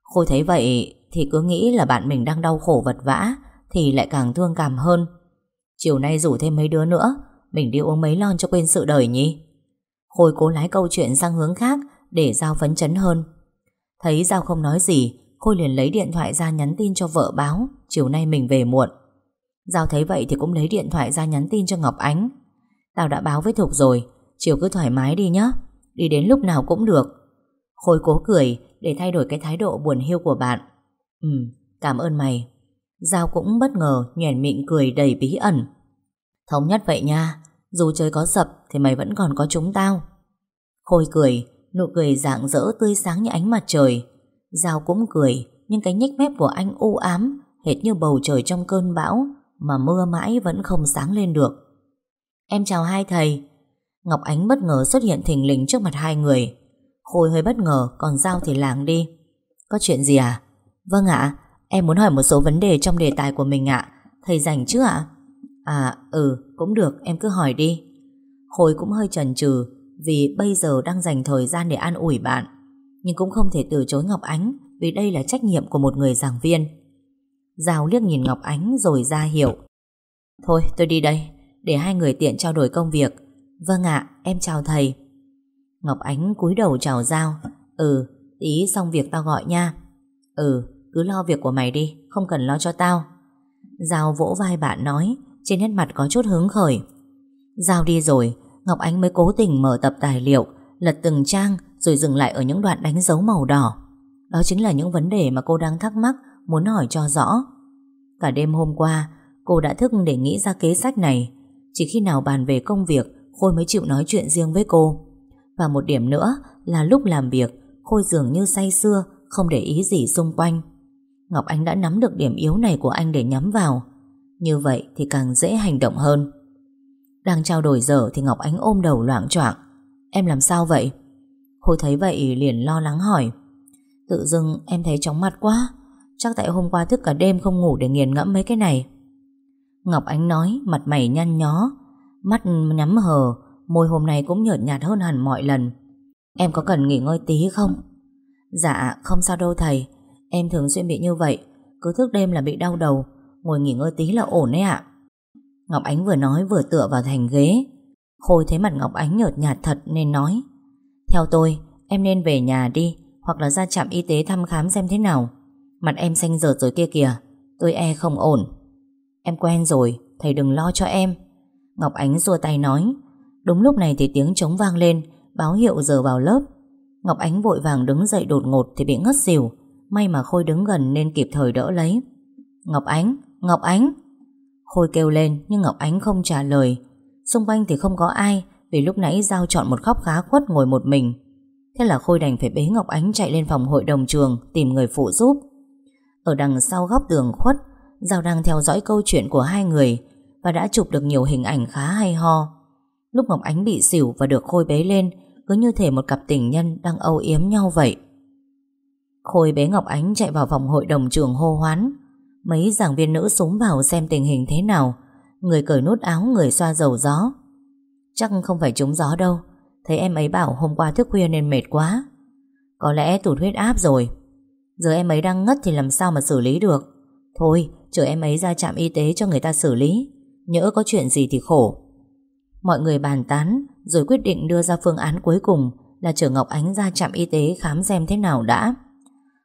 Khôi thấy vậy Thì cứ nghĩ là bạn mình đang đau khổ vật vã, Thì lại càng thương cảm hơn. Chiều nay rủ thêm mấy đứa nữa, Mình đi uống mấy lon cho quên sự đời nhỉ? Khôi cố lái câu chuyện sang hướng khác Để Giao phấn chấn hơn Thấy Giao không nói gì Khôi liền lấy điện thoại ra nhắn tin cho vợ báo Chiều nay mình về muộn Giao thấy vậy thì cũng lấy điện thoại ra nhắn tin cho Ngọc Ánh Tao đã báo với Thục rồi Chiều cứ thoải mái đi nhé Đi đến lúc nào cũng được Khôi cố cười để thay đổi cái thái độ buồn hiu của bạn. Ừ, cảm ơn mày. Giao cũng bất ngờ nhoẻn miệng cười đầy bí ẩn. Thống nhất vậy nha, dù trời có sập thì mày vẫn còn có chúng tao. Khôi cười, nụ cười dạng dỡ tươi sáng như ánh mặt trời. Giao cũng cười, nhưng cái nhếch mép của anh u ám, hệt như bầu trời trong cơn bão, mà mưa mãi vẫn không sáng lên được. Em chào hai thầy. Ngọc Ánh bất ngờ xuất hiện thình lình trước mặt hai người. Khôi hơi bất ngờ, còn Giao thì làng đi. Có chuyện gì à? Vâng ạ, em muốn hỏi một số vấn đề trong đề tài của mình ạ. Thầy rảnh chứ ạ? À, à ừ, cũng được, em cứ hỏi đi. Khôi cũng hơi chần chừ vì bây giờ đang dành thời gian để an ủi bạn. Nhưng cũng không thể từ chối Ngọc Ánh vì đây là trách nhiệm của một người giảng viên. Giao liếc nhìn Ngọc Ánh rồi ra hiểu Thôi, tôi đi đây, để hai người tiện trao đổi công việc. Vâng ạ, em chào thầy. Ngọc Ánh cúi đầu chào Giao. Ừ, tí xong việc tao gọi nha. Ừ, cứ lo việc của mày đi, không cần lo cho tao. Giao vỗ vai bạn nói, trên nét mặt có chút hứng khởi. Giao đi rồi, Ngọc Ánh mới cố tình mở tập tài liệu, lật từng trang rồi dừng lại ở những đoạn đánh dấu màu đỏ. Đó chính là những vấn đề mà cô đang thắc mắc, muốn hỏi cho rõ. Cả đêm hôm qua, cô đã thức để nghĩ ra kế sách này. Chỉ khi nào bàn về công việc, Khôi mới chịu nói chuyện riêng với cô. Và một điểm nữa là lúc làm việc, Khôi dường như say xưa, không để ý gì xung quanh. Ngọc Anh đã nắm được điểm yếu này của anh để nhắm vào. Như vậy thì càng dễ hành động hơn. Đang trao đổi dở thì Ngọc Ánh ôm đầu loạn choạng. Em làm sao vậy? Hồi thấy vậy liền lo lắng hỏi. Tự dưng em thấy chóng mặt quá. Chắc tại hôm qua thức cả đêm không ngủ để nghiền ngẫm mấy cái này. Ngọc Ánh nói mặt mày nhăn nhó, mắt nhắm hờ, môi hôm nay cũng nhợt nhạt hơn hẳn mọi lần. Em có cần nghỉ ngơi tí không? Dạ, không sao đâu thầy. Em thường xuyên bị như vậy, cứ thức đêm là bị đau đầu, ngồi nghỉ ngơi tí là ổn đấy ạ. Ngọc Ánh vừa nói vừa tựa vào thành ghế. Khôi thấy mặt Ngọc Ánh nhợt nhạt thật nên nói. Theo tôi, em nên về nhà đi, hoặc là ra trạm y tế thăm khám xem thế nào. Mặt em xanh rợt rồi kia kìa, tôi e không ổn. Em quen rồi, thầy đừng lo cho em. Ngọc Ánh xua tay nói. Đúng lúc này thì tiếng trống vang lên, báo hiệu giờ vào lớp. Ngọc Ánh vội vàng đứng dậy đột ngột thì bị ngất xỉu. May mà Khôi đứng gần nên kịp thời đỡ lấy. Ngọc Ánh, Ngọc Ánh. Khôi kêu lên nhưng Ngọc Ánh không trả lời. Xung quanh thì không có ai vì lúc nãy Giao chọn một góc khá khuất ngồi một mình. Thế là Khôi đành phải bế Ngọc Ánh chạy lên phòng hội đồng trường tìm người phụ giúp. Ở đằng sau góc tường khuất, Giao đang theo dõi câu chuyện của hai người và đã chụp được nhiều hình ảnh khá hay ho. Lúc Ngọc Ánh bị xỉu và được Khôi bế lên, cứ như thể một cặp tình nhân đang âu yếm nhau vậy. Khôi bế Ngọc Ánh chạy vào phòng hội đồng trường hô hoán. Mấy giảng viên nữ súng vào xem tình hình thế nào. Người cởi nút áo, người xoa dầu gió. Chắc không phải trúng gió đâu. Thấy em ấy bảo hôm qua thức khuya nên mệt quá. Có lẽ tụt huyết áp rồi. Giờ em ấy đang ngất thì làm sao mà xử lý được. Thôi, chờ em ấy ra trạm y tế cho người ta xử lý. Nhỡ có chuyện gì thì khổ. Mọi người bàn tán rồi quyết định đưa ra phương án cuối cùng là chở Ngọc Ánh ra trạm y tế khám xem thế nào đã.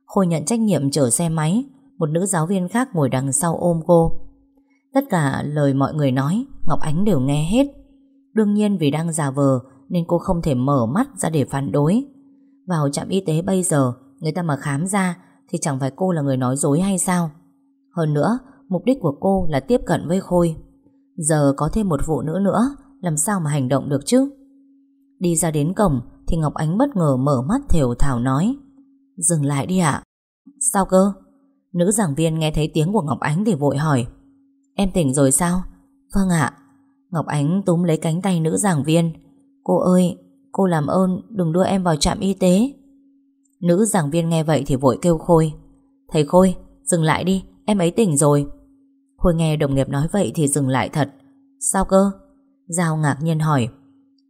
Khôi nhận trách nhiệm chở xe máy, một nữ giáo viên khác ngồi đằng sau ôm cô. Tất cả lời mọi người nói, Ngọc Ánh đều nghe hết. Đương nhiên vì đang già vờ nên cô không thể mở mắt ra để phản đối. Vào trạm y tế bây giờ, người ta mà khám ra thì chẳng phải cô là người nói dối hay sao? Hơn nữa, mục đích của cô là tiếp cận với Khôi. Giờ có thêm một phụ nữ nữa, làm sao mà hành động được chứ? Đi ra đến cổng thì Ngọc Ánh bất ngờ mở mắt thều thảo nói Dừng lại đi ạ Sao cơ? Nữ giảng viên nghe thấy tiếng của Ngọc Ánh thì vội hỏi. Em tỉnh rồi sao? Vâng ạ. Ngọc Ánh túm lấy cánh tay nữ giảng viên. Cô ơi, cô làm ơn đừng đưa em vào trạm y tế. Nữ giảng viên nghe vậy thì vội kêu Khôi. Thầy Khôi, dừng lại đi, em ấy tỉnh rồi. Khôi nghe đồng nghiệp nói vậy thì dừng lại thật. Sao cơ? Giao ngạc nhiên hỏi.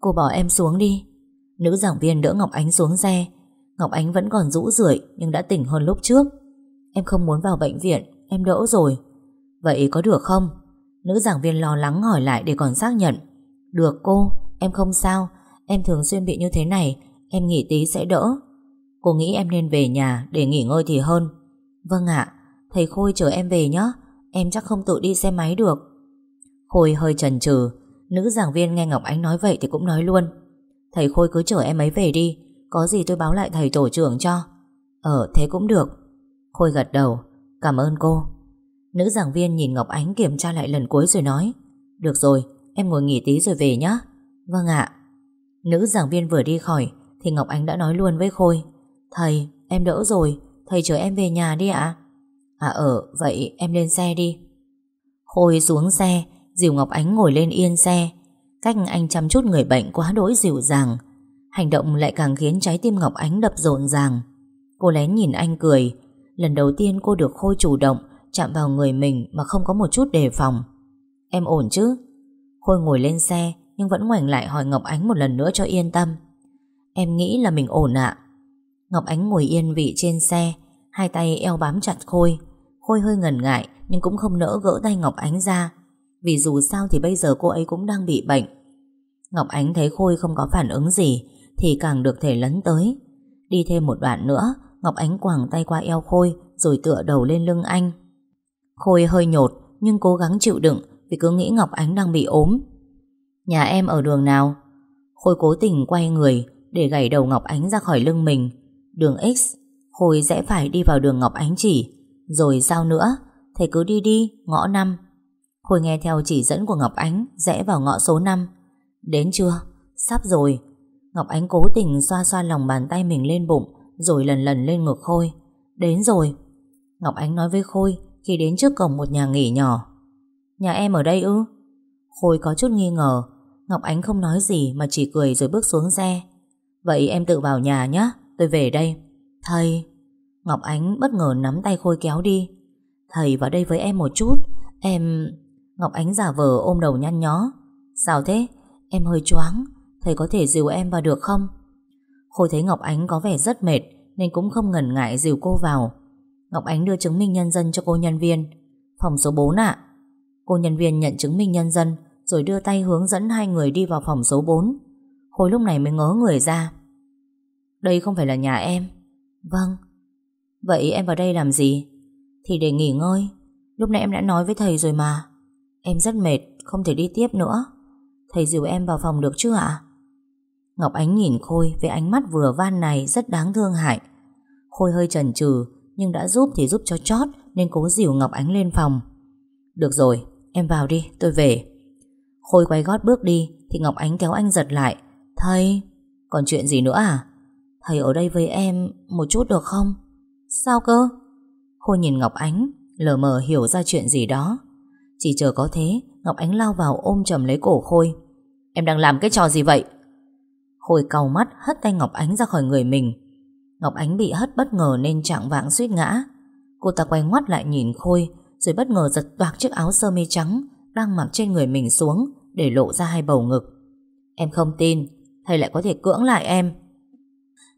Cô bỏ em xuống đi. Nữ giảng viên đỡ Ngọc Ánh xuống xe. Ngọc Ánh vẫn còn rũ rượi Nhưng đã tỉnh hơn lúc trước. Em không muốn vào bệnh viện, Em đỡ rồi. Vậy có được không? Nữ giảng viên lo lắng hỏi lại để còn xác nhận. Được cô, Em không sao. Em thường xuyên bị như thế này, Em nghỉ tí sẽ đỡ. Cô nghĩ em nên về nhà để nghỉ ngơi thì hơn. Vâng ạ, Thầy Khôi chở em về nhé Em chắc không tự đi xe máy được. Khôi hơi chần chừ. Nữ giảng viên nghe Ngọc Ánh nói vậy thì cũng nói luôn. Thầy Khôi cứ chở em ấy về đi, Có gì tôi báo lại thầy tổ trưởng cho. Ờ thế cũng được. Khôi gật đầu. Cảm ơn cô. Nữ giảng viên nhìn Ngọc Ánh kiểm tra lại lần cuối rồi nói. Được rồi, em ngồi nghỉ tí rồi về nhé Vâng ạ. Nữ giảng viên vừa đi khỏi, Thì Ngọc Ánh đã nói luôn với Khôi. Thầy, em đỡ rồi. Thầy chờ em về nhà đi ạ. À ờ vậy em lên xe đi. Khôi xuống xe, Dìu Ngọc Ánh ngồi lên yên xe. Cách anh chăm chút người bệnh quá đỗi dịu dàng. Hành động lại càng khiến trái tim Ngọc Ánh đập rộn ràng. Cô lén nhìn anh cười. Lần đầu tiên cô được Khôi chủ động, Chạm vào người mình mà không có một chút đề phòng. Em ổn chứ? Khôi ngồi lên xe, Nhưng vẫn ngoảnh lại hỏi Ngọc Ánh một lần nữa cho yên tâm. Em nghĩ là mình ổn ạ. Ngọc Ánh ngồi yên vị trên xe, Hai tay eo bám chặt Khôi. Khôi hơi ngần ngại, Nhưng cũng không nỡ gỡ tay Ngọc Ánh ra. Vì dù sao thì bây giờ cô ấy cũng đang bị bệnh. Ngọc Ánh thấy Khôi không có phản ứng gì, Thì càng được thể lấn tới. Đi thêm một đoạn nữa Ngọc Ánh quàng tay qua eo Khôi, Rồi tựa đầu lên lưng anh. Khôi hơi nhột, nhưng cố gắng chịu đựng, Vì cứ nghĩ Ngọc Ánh đang bị ốm. Nhà em ở đường nào? Khôi cố tình quay người, Để gảy đầu Ngọc Ánh ra khỏi lưng mình. Đường X, Khôi rẽ phải đi vào đường Ngọc Ánh chỉ. Rồi sao nữa? Thầy cứ đi đi, ngõ 5 Khôi nghe theo chỉ dẫn của Ngọc Ánh, Rẽ vào ngõ số 5 Đến chưa? Sắp rồi. Ngọc Ánh cố tình xoa xoa lòng bàn tay mình lên bụng rồi lần lần lên ngực Khôi Đến rồi Ngọc Ánh nói với Khôi khi đến trước cổng một nhà nghỉ nhỏ. Nhà em ở đây ư? Khôi có chút nghi ngờ, Ngọc Ánh không nói gì mà chỉ cười rồi bước xuống xe. Vậy em tự vào nhà nhé, tôi về đây. Thầy... Ngọc Ánh bất ngờ nắm tay Khôi kéo đi. Thầy vào đây với em một chút, em... Ngọc Ánh giả vờ ôm đầu nhăn nhó. Sao thế? Em hơi choáng, thầy có thể dìu em vào được không? Khôi thấy Ngọc Ánh có vẻ rất mệt, nên cũng không ngần ngại dìu cô vào. Ngọc Ánh đưa chứng minh nhân dân cho cô nhân viên. Phòng số 4 ạ. Cô nhân viên nhận chứng minh nhân dân, Rồi đưa tay hướng dẫn hai người đi vào phòng số 4 Khôi lúc này mới ngớ người ra. Đây không phải là nhà em. Vâng. Vậy em vào đây làm gì? Thì để nghỉ ngơi. Lúc nãy em đã nói với thầy rồi mà. Em rất mệt, không thể đi tiếp nữa. Thầy dìu em vào phòng được chứ ạ? Ngọc Ánh nhìn Khôi với ánh mắt vừa van này rất đáng thương hại. Khôi hơi chần chừ nhưng đã giúp thì giúp cho chót Nên cố dìu Ngọc Ánh lên phòng. Được rồi, em vào đi, tôi về. Khôi quay gót bước đi Thì Ngọc Ánh kéo anh giật lại. Thầy, còn chuyện gì nữa à? Thầy ở đây với em một chút được không? Sao cơ? Khôi nhìn Ngọc Ánh Lờ mờ hiểu ra chuyện gì đó. Chỉ chờ có thế Ngọc Ánh lao vào ôm chầm lấy cổ Khôi. Em đang làm cái trò gì vậy? Khôi cầu mắt hất tay Ngọc Ánh ra khỏi người mình Ngọc Ánh bị hất bất ngờ nên trạng vạng suýt ngã. Cô ta quay ngoắt lại nhìn Khôi rồi bất ngờ giật toạc chiếc áo sơ mi trắng đang mặc trên người mình xuống để lộ ra hai bầu ngực. Em không tin, thầy lại có thể cưỡng lại em.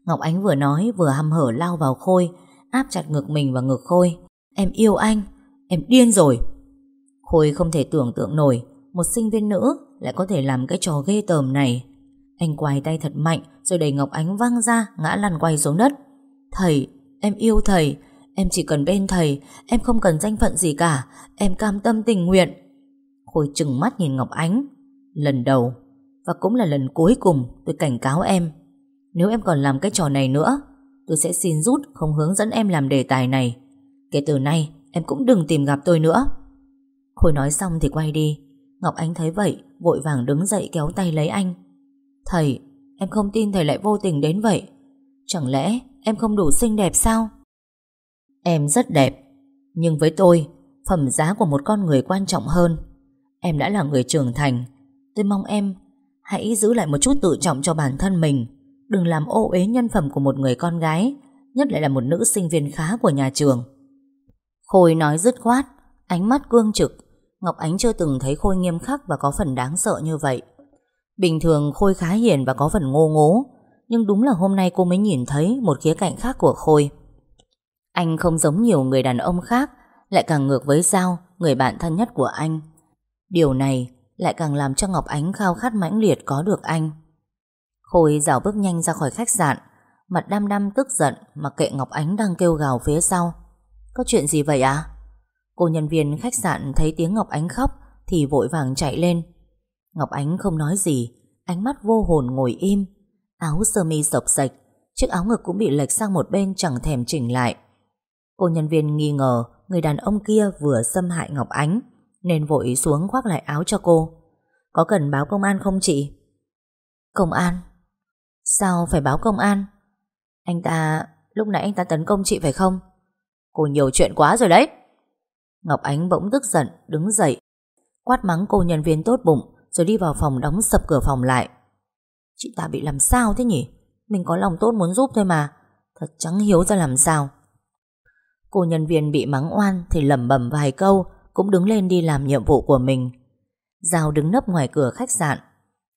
Ngọc Ánh vừa nói vừa hăm hở lao vào Khôi, áp chặt ngực mình vào ngực Khôi. Em yêu anh, em điên rồi. Khôi không thể tưởng tượng nổi một sinh viên nữ lại có thể làm cái trò ghê tởm này. Anh quài tay thật mạnh rồi đẩy Ngọc Ánh văng ra ngã lăn quay xuống đất. Thầy, em yêu thầy, em chỉ cần bên thầy, em không cần danh phận gì cả, em cam tâm tình nguyện. Khôi chừng mắt nhìn Ngọc Ánh. Lần đầu, và cũng là lần cuối cùng tôi cảnh cáo em. Nếu em còn làm cái trò này nữa, tôi sẽ xin rút không hướng dẫn em làm đề tài này. Kể từ nay, em cũng đừng tìm gặp tôi nữa. Khôi nói xong thì quay đi. Ngọc Ánh thấy vậy, vội vàng đứng dậy kéo tay lấy anh. Thầy, em không tin thầy lại vô tình đến vậy. Chẳng lẽ em không đủ xinh đẹp sao? Em rất đẹp, nhưng với tôi, phẩm giá của một con người quan trọng hơn. Em đã là người trưởng thành. Tôi mong em hãy giữ lại một chút tự trọng cho bản thân mình. Đừng làm ô uế nhân phẩm của một người con gái, nhất lại là một nữ sinh viên khá của nhà trường. Khôi nói dứt khoát, ánh mắt cương trực. Ngọc Ánh chưa từng thấy Khôi nghiêm khắc và có phần đáng sợ như vậy. Bình thường Khôi khá hiền và có phần ngô ngố, Nhưng đúng là hôm nay cô mới nhìn thấy Một khía cạnh khác của Khôi. Anh không giống nhiều người đàn ông khác, Lại càng ngược với Giao, Người bạn thân nhất của anh. Điều này lại càng làm cho Ngọc Ánh khao khát mãnh liệt có được anh. Khôi rào bước nhanh ra khỏi khách sạn, Mặt đăm đăm tức giận Mà kệ Ngọc Ánh đang kêu gào phía sau. Có chuyện gì vậy à Cô nhân viên khách sạn thấy tiếng Ngọc Ánh khóc Thì vội vàng chạy lên. Ngọc Ánh không nói gì, Ánh mắt vô hồn ngồi im Áo sơ mi sọc sạch, Chiếc áo ngực cũng bị lệch sang một bên chẳng thèm chỉnh lại Cô nhân viên nghi ngờ Người đàn ông kia vừa xâm hại Ngọc Ánh, Nên vội xuống khoác lại áo cho cô Có cần báo công an không chị? Công an? Sao phải báo công an? Anh ta... Lúc nãy anh ta tấn công chị phải không? Cô nhiều chuyện quá rồi đấy Ngọc Ánh bỗng tức giận, Đứng dậy, Quát mắng cô nhân viên tốt bụng rồi đi vào phòng đóng sập cửa phòng lại. Chị ta bị làm sao thế nhỉ? Mình có lòng tốt muốn giúp thôi mà. Thật chẳng hiếu ra làm sao. Cô nhân viên bị mắng oan Thì lẩm bẩm vài câu, Cũng đứng lên đi làm nhiệm vụ của mình. Giao đứng nấp ngoài cửa khách sạn.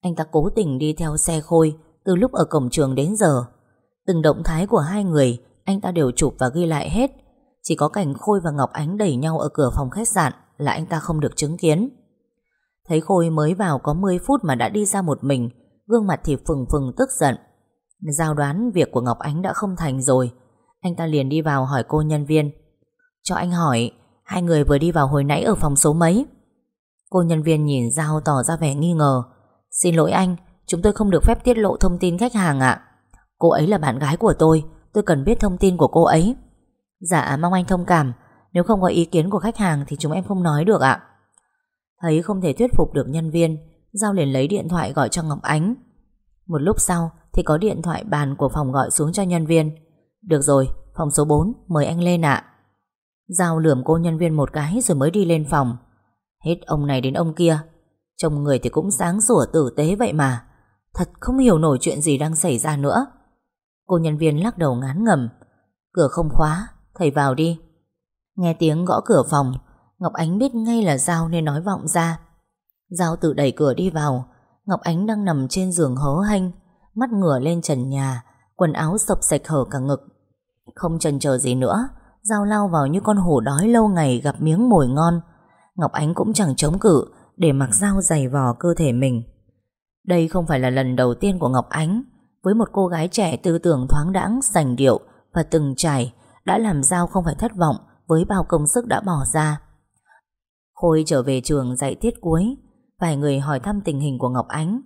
Anh ta cố tình đi theo xe khôi Từ lúc ở cổng trường đến giờ. Từng động thái của hai người, Anh ta đều chụp và ghi lại hết. Chỉ có cảnh Khôi và Ngọc Ánh đẩy nhau Ở cửa phòng khách sạn Là anh ta không được chứng kiến. Thấy Khôi mới vào có 10 phút mà đã đi ra một mình, Gương mặt thì phừng phừng tức giận. Giao đoán việc của Ngọc Ánh đã không thành rồi. Anh ta liền đi vào hỏi cô nhân viên. Cho anh hỏi, Hai người vừa đi vào hồi nãy ở phòng số mấy? Cô nhân viên nhìn Giao tỏ ra vẻ nghi ngờ. Xin lỗi anh, Chúng tôi không được phép tiết lộ thông tin khách hàng ạ. Cô ấy là bạn gái của tôi Tôi cần biết thông tin của cô ấy. Dạ mong anh thông cảm. Nếu không có ý kiến của khách hàng thì chúng em không nói được ạ. Thấy không thể thuyết phục được nhân viên Giao liền lấy điện thoại gọi cho Ngọc Ánh. Một lúc sau Thì có điện thoại bàn của phòng gọi xuống cho nhân viên. Được rồi, phòng số 4 Mời anh lên ạ. Giao lườm cô nhân viên một cái rồi mới đi lên phòng. Hết ông này đến ông kia. Trông người thì cũng sáng sủa tử tế vậy mà. Thật không hiểu nổi chuyện gì đang xảy ra nữa. Cô nhân viên lắc đầu ngán ngầm Cửa không khóa Thầy vào đi. Nghe tiếng gõ cửa phòng Ngọc Ánh biết ngay là Giao nên nói vọng ra. Giao tự đẩy cửa đi vào. Ngọc Ánh đang nằm trên giường hớ hanh Mắt ngửa lên trần nhà, Quần áo sập sạch hở cả ngực. Không chần chờ gì nữa, Giao lao vào như con hổ đói lâu ngày gặp miếng mồi ngon. Ngọc Ánh cũng chẳng chống cự, Để mặc Giao giày vò cơ thể mình. Đây không phải là lần đầu tiên của Ngọc Ánh. Với một cô gái trẻ tư tưởng thoáng đãng, Sành điệu và từng trải, Đã làm Giao không phải thất vọng Với bao công sức đã bỏ ra. Khôi trở về trường dạy tiết cuối. Vài người hỏi thăm tình hình của Ngọc Ánh.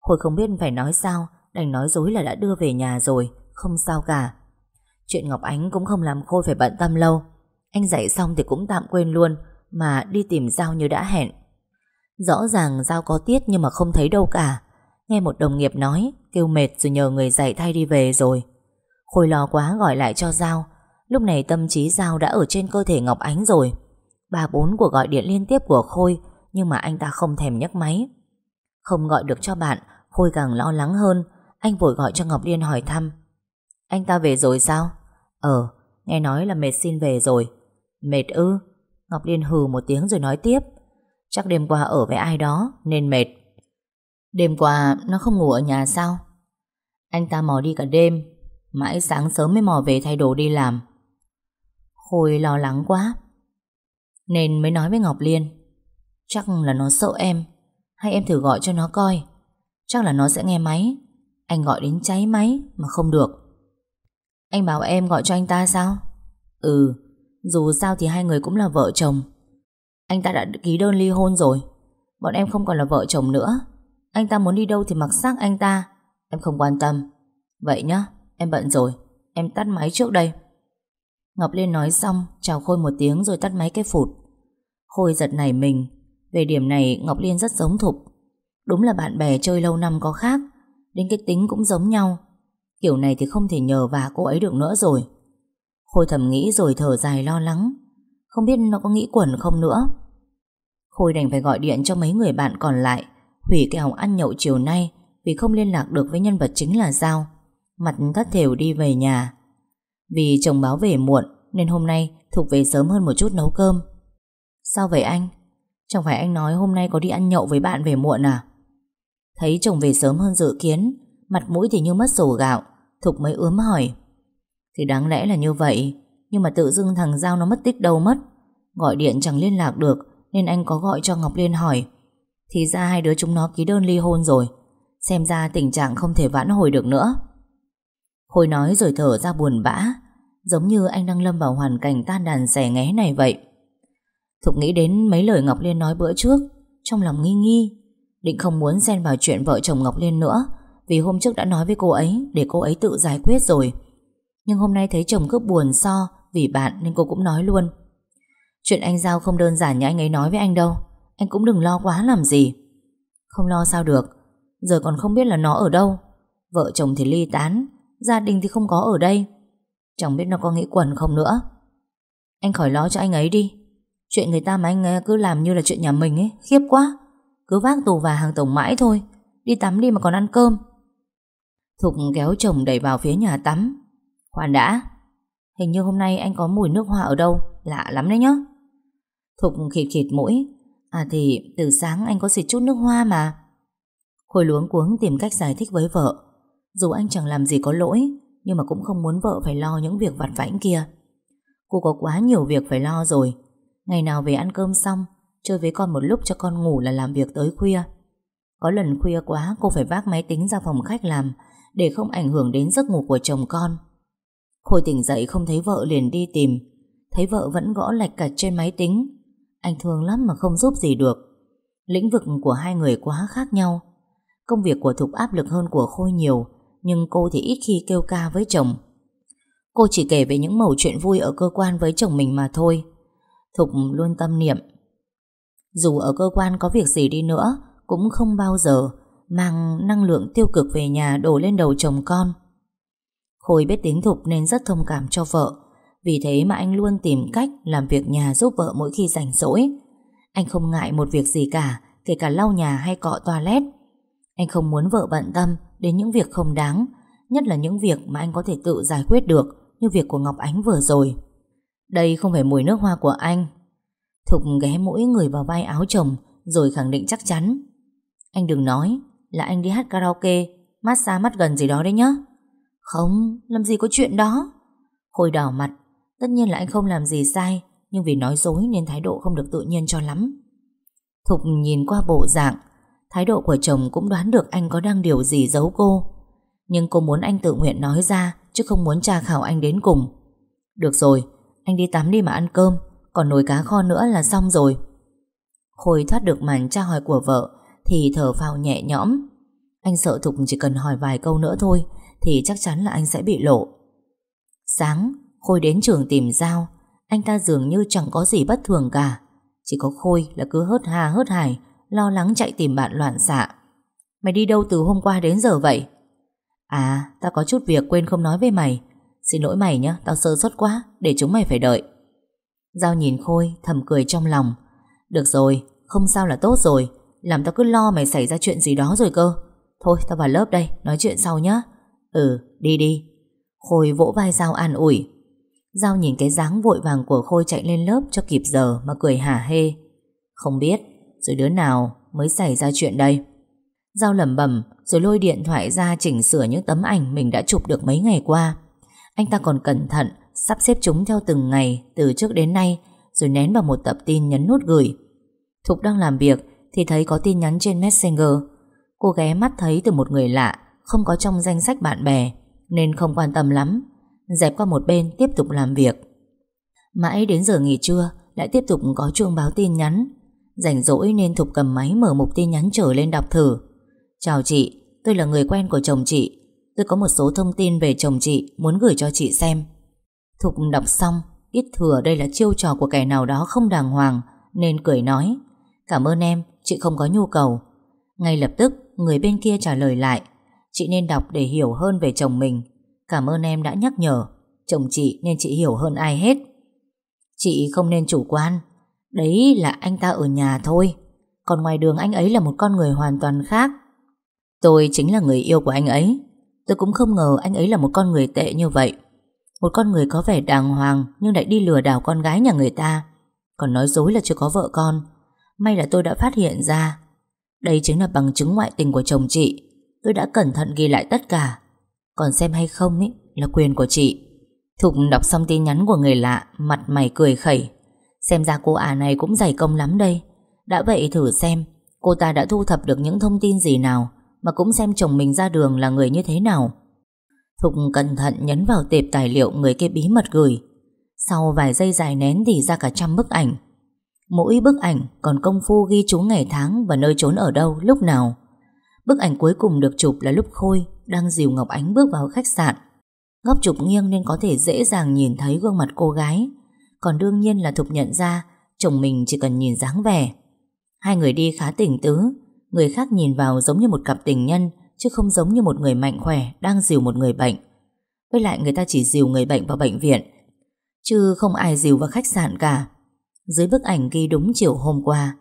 Khôi không biết phải nói sao, Đành nói dối là đã đưa về nhà rồi, Không sao cả. Chuyện Ngọc Ánh cũng không làm Khôi phải bận tâm lâu. Anh dạy xong thì cũng tạm quên luôn, Mà đi tìm Giao như đã hẹn. Rõ ràng Giao có tiết Nhưng mà không thấy đâu cả. Nghe một đồng nghiệp nói, Kêu mệt rồi nhờ người dạy thay đi về rồi. Khôi lo quá gọi lại cho Giao. Lúc này tâm trí Giao đã ở trên cơ thể Ngọc Ánh rồi. Ba bốn cuộc gọi điện liên tiếp của Khôi, Nhưng mà anh ta không thèm nhấc máy. Không gọi được cho bạn, Khôi càng lo lắng hơn. Anh vội gọi cho Ngọc Liên hỏi thăm. Anh ta về rồi sao? Ờ nghe nói là mệt xin về rồi. Mệt ư? Ngọc Liên hừ một tiếng rồi nói tiếp. Chắc đêm qua ở với ai đó, nên mệt. Đêm qua nó không ngủ ở nhà sao? Anh ta mò đi cả đêm, Mãi sáng sớm mới mò về thay đồ đi làm. Khôi lo lắng quá nên mới nói với Ngọc Liên. Chắc là nó sợ em Hay em thử gọi cho nó coi. Chắc là nó sẽ nghe máy. Anh gọi đến cháy máy mà không được. Anh bảo em gọi cho anh ta sao? Ừ Dù sao thì hai người cũng là vợ chồng. Anh ta đã ký đơn ly hôn rồi. Bọn em không còn là vợ chồng nữa. Anh ta muốn đi đâu thì mặc xác anh ta. Em không quan tâm. Vậy nhá, em bận rồi. Em tắt máy trước đây. Ngọc Liên nói xong Chào Khôi một tiếng rồi tắt máy cái phụt. Khôi giật nảy mình. Về điểm này, Ngọc Liên rất giống Thục. Đúng là bạn bè chơi lâu năm có khác, Đến cái tính cũng giống nhau. Kiểu này thì không thể nhờ và cô ấy được nữa rồi. Khôi thầm nghĩ rồi thở dài lo lắng. Không biết nó có nghĩ quẩn không nữa. Khôi đành phải gọi điện cho mấy người bạn còn lại, Hủy cái hỏng ăn nhậu chiều nay Vì không liên lạc được với nhân vật chính là Giao Mặt thất thểu đi về nhà. Vì chồng báo về muộn, Nên hôm nay Thục về sớm hơn một chút nấu cơm. Sao vậy anh? Chẳng phải anh nói hôm nay có đi ăn nhậu với bạn về muộn à? Thấy chồng về sớm hơn dự kiến, Mặt mũi thì như mất sổ gạo, Thục mới ướm hỏi. Thì đáng lẽ là như vậy, Nhưng mà tự dưng thằng Giao nó mất tích đâu mất. Gọi điện chẳng liên lạc được, Nên anh có gọi cho Ngọc Liên hỏi. Thì ra hai đứa chúng nó ký đơn ly hôn rồi, Xem ra tình trạng không thể vãn hồi được nữa. Khôi nói rồi thở ra buồn bã, Giống như anh đang lâm vào hoàn cảnh tan đàn xẻ nghé này vậy. Thục nghĩ đến mấy lời Ngọc Liên nói bữa trước, Trong lòng nghi nghi, Định không muốn xen vào chuyện vợ chồng Ngọc Liên nữa, Vì hôm trước đã nói với cô ấy Để cô ấy tự giải quyết rồi. Nhưng hôm nay thấy chồng cứ buồn so Vì bạn nên cô cũng nói luôn. Chuyện anh Giao không đơn giản như anh ấy nói với anh đâu, Anh cũng đừng lo quá làm gì. Không lo sao được, Giờ còn không biết là nó ở đâu. Vợ chồng thì ly tán, Gia đình thì không có ở đây. Chẳng biết nó có nghĩ quần không nữa. Anh khỏi lo cho anh ấy đi. Chuyện người ta mà anh cứ làm như là chuyện nhà mình ấy, Khiếp quá. Cứ vác tù và hàng tổng mãi thôi, Đi tắm đi mà còn ăn cơm. Thục kéo chồng đẩy vào phía nhà tắm. Khoan đã, Hình như hôm nay anh có mùi nước hoa ở đâu, Lạ lắm đấy nhá. Thục khịt khịt mũi. À thì, từ sáng anh có xịt chút nước hoa mà. Khôi luống cuống tìm cách giải thích với vợ. Dù anh chẳng làm gì có lỗi, Nhưng mà cũng không muốn vợ phải lo những việc vặt vãnh kia. Cô có quá nhiều việc phải lo rồi. Ngày nào về ăn cơm xong, Chơi với con một lúc cho con ngủ là làm việc tới khuya. Có lần khuya quá, Cô phải vác máy tính ra phòng khách làm, Để không ảnh hưởng đến giấc ngủ của chồng con. Khôi tỉnh dậy không thấy vợ liền đi tìm, Thấy vợ vẫn gõ lạch cạch trên máy tính. Anh thương lắm mà không giúp gì được. Lĩnh vực của hai người quá khác nhau. Công việc của Thục áp lực hơn của Khôi nhiều, Nhưng cô thì ít khi kêu ca với chồng. Cô chỉ kể về những mẩu chuyện vui ở cơ quan với chồng mình mà thôi. Thục luôn tâm niệm. Dù ở cơ quan có việc gì đi nữa, Cũng không bao giờ Mang năng lượng tiêu cực về nhà đổ lên đầu chồng con. Khôi biết tính Thục nên rất thông cảm cho vợ, Vì thế mà anh luôn tìm cách Làm việc nhà giúp vợ mỗi khi rảnh rỗi. Anh không ngại một việc gì cả, Kể cả lau nhà hay cọ toilet. Anh không muốn vợ bận tâm Đến những việc không đáng, Nhất là những việc mà anh có thể tự giải quyết được, Như việc của Ngọc Ánh vừa rồi. Đây không phải mùi nước hoa của anh. Thục ghé mũi người vào vai áo chồng Rồi khẳng định chắc chắn. Anh đừng nói là anh đi hát karaoke Massage mắt gần gì đó đấy nhá. Không, làm gì có chuyện đó. Khôi đỏ mặt Tất nhiên là anh không làm gì sai Nhưng vì nói dối nên thái độ không được tự nhiên cho lắm. Thục nhìn qua bộ dạng Thái độ của chồng cũng đoán được anh có đang điều gì giấu cô. Nhưng cô muốn anh tự nguyện nói ra Chứ không muốn tra khảo anh đến cùng. Được rồi anh đi tắm đi mà ăn cơm, Còn nồi cá kho nữa là xong rồi. Khôi thoát được màn tra hỏi của vợ, Thì thở phào nhẹ nhõm. Anh sợ Thục chỉ cần hỏi vài câu nữa thôi, Thì chắc chắn là anh sẽ bị lộ. Sáng, Khôi đến trường tìm Giao. Anh ta dường như chẳng có gì bất thường cả. Chỉ có Khôi là cứ hớt hà hớt hải, Lo lắng chạy tìm bạn loạn xạ. Mày đi đâu từ hôm qua đến giờ vậy? À ta có chút việc quên không nói với mày. Xin lỗi mày nhé Tao sơ suất quá, Để chúng mày phải đợi. Giao nhìn Khôi, thầm cười trong lòng. Được rồi, Không sao là tốt rồi. Làm tao cứ lo mày xảy ra chuyện gì đó rồi cơ. Thôi, tao vào lớp đây, Nói chuyện sau nhé Ừ đi đi. Khôi vỗ vai Giao an ủi. Giao nhìn cái dáng vội vàng của Khôi chạy lên lớp cho kịp giờ mà cười hả hê. Không biết, Rồi đứa nào mới xảy ra chuyện đây? Giao lẩm bẩm, Rồi lôi điện thoại ra chỉnh sửa những tấm ảnh Mình đã chụp được mấy ngày qua. Anh ta còn cẩn thận, Sắp xếp chúng theo từng ngày, Từ trước đến nay, Rồi nén vào một tập tin nhấn nút gửi. Thục đang làm việc Thì thấy có tin nhắn trên Messenger. Cô ghé mắt thấy từ một người lạ, Không có trong danh sách bạn bè, Nên không quan tâm lắm. Dẹp qua một bên, tiếp tục làm việc. Mãi đến giờ nghỉ trưa, Lại tiếp tục có chuông báo tin nhắn. Rảnh rỗi nên Thục cầm máy mở mục tin nhắn trở lên đọc thử. Chào chị, Tôi là người quen của chồng chị Tôi có một số thông tin về chồng chị Muốn gửi cho chị xem. Thục đọc xong Ít thừa đây là chiêu trò của kẻ nào đó không đàng hoàng Nên cười nói Cảm ơn em, chị không có nhu cầu. Ngay lập tức người bên kia trả lời lại Chị nên đọc để hiểu hơn về chồng mình. Cảm ơn em đã nhắc nhở Chồng chị nên chị hiểu hơn ai hết. Chị không nên chủ quan Đấy là anh ta ở nhà thôi Còn ngoài đường anh ấy là một con người hoàn toàn khác. Tôi chính là người yêu của anh ấy. Tôi cũng không ngờ anh ấy là một con người tệ như vậy. Một con người có vẻ đàng hoàng Nhưng lại đi lừa đảo con gái nhà người ta. Còn nói dối là chưa có vợ con. May là tôi đã phát hiện ra. Đây chính là bằng chứng ngoại tình của chồng chị. Tôi đã cẩn thận ghi lại tất cả. Còn xem hay không ý, là quyền của chị. Thục đọc xong tin nhắn của người lạ Mặt mày cười khẩy. Xem ra cô ả này cũng dày công lắm đây. Đã vậy thử xem Cô ta đã thu thập được những thông tin gì nào? Mà cũng xem chồng mình ra đường là người như thế nào Thục cẩn thận nhấn vào tệp tài liệu người kia bí mật gửi Sau vài giây dài nén thì ra cả trăm bức ảnh Mỗi bức ảnh còn công phu ghi chú ngày tháng và nơi trốn ở đâu lúc nào Bức ảnh cuối cùng được chụp là lúc Khôi đang dìu Ngọc Ánh bước vào khách sạn. Góc chụp nghiêng nên có thể dễ dàng nhìn thấy gương mặt cô gái. Còn đương nhiên là Thục nhận ra chồng mình chỉ cần nhìn dáng vẻ. Hai người đi khá tỉnh tứ, người khác nhìn vào giống như một cặp tình nhân chứ không giống như một người mạnh khỏe đang dìu một người bệnh. Với lại người ta chỉ dìu người bệnh vào bệnh viện, chứ không ai dìu vào khách sạn cả. Dưới bức ảnh ghi đúng chiều hôm qua.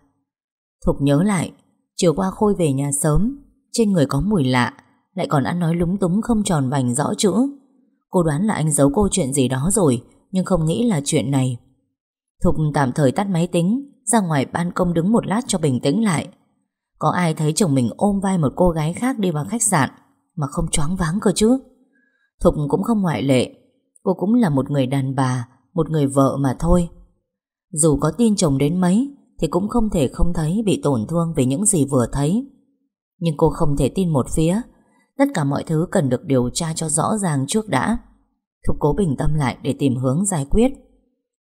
Thục nhớ lại, chiều qua Khôi về nhà sớm, trên người có mùi lạ, lại còn ăn nói lúng túng không tròn vành rõ chữ. Cô đoán là anh giấu cô chuyện gì đó rồi, nhưng không nghĩ là chuyện này. Thục tạm thời tắt máy tính, ra ngoài ban công đứng một lát cho bình tĩnh lại. Có ai thấy chồng mình ôm vai một cô gái khác đi vào khách sạn mà không choáng váng cơ chứ? Thục cũng không ngoại lệ. Cô cũng là một người đàn bà, một người vợ mà thôi. Dù có tin chồng đến mấy thì cũng không thể không thấy bị tổn thương vì những gì vừa thấy. Nhưng cô không thể tin một phía. Tất cả mọi thứ cần được điều tra cho rõ ràng trước đã. Thục cố bình tâm lại để tìm hướng giải quyết.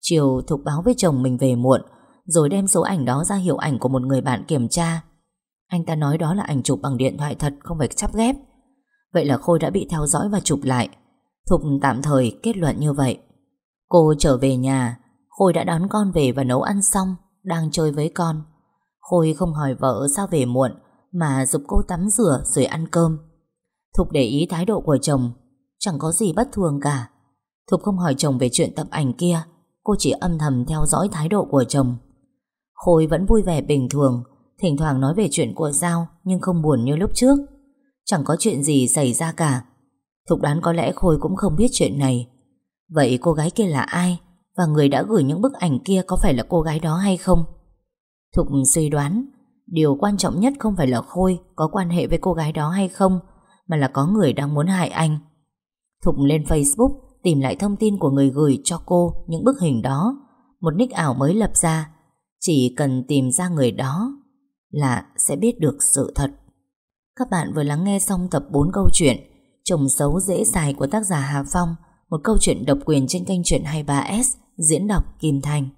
Chiều Thục báo với chồng mình về muộn rồi đem số ảnh đó ra hiệu ảnh của một người bạn kiểm tra. Anh ta nói đó là ảnh chụp bằng điện thoại thật không phải chắp ghép. Vậy là Khôi đã bị theo dõi và chụp lại. Thục tạm thời kết luận như vậy. Cô trở về nhà, Khôi đã đón con về và nấu ăn xong, đang chơi với con. Khôi không hỏi vợ sao về muộn, mà giúp cô tắm rửa rồi ăn cơm. Thục để ý thái độ của chồng, chẳng có gì bất thường cả. Thục không hỏi chồng về chuyện tập ảnh kia, cô chỉ âm thầm theo dõi thái độ của chồng. Khôi vẫn vui vẻ bình thường, thỉnh thoảng nói về chuyện của Giao, nhưng không buồn như lúc trước. Chẳng có chuyện gì xảy ra cả. Thục đoán có lẽ Khôi cũng không biết chuyện này. Vậy cô gái kia là ai? Và người đã gửi những bức ảnh kia có phải là cô gái đó hay không? Thục suy đoán, Điều quan trọng nhất không phải là Khôi có quan hệ với cô gái đó hay không, mà là có người đang muốn hại anh. Thục lên Facebook tìm lại thông tin của người gửi cho cô những bức hình đó một nick ảo mới lập ra chỉ cần tìm ra người đó là sẽ biết được sự thật. Các bạn vừa lắng nghe xong tập 4 câu chuyện Chồng xấu dễ dài của tác giả Hà Phong, một câu chuyện độc quyền trên kênh truyện 23S diễn đọc Kim Thành.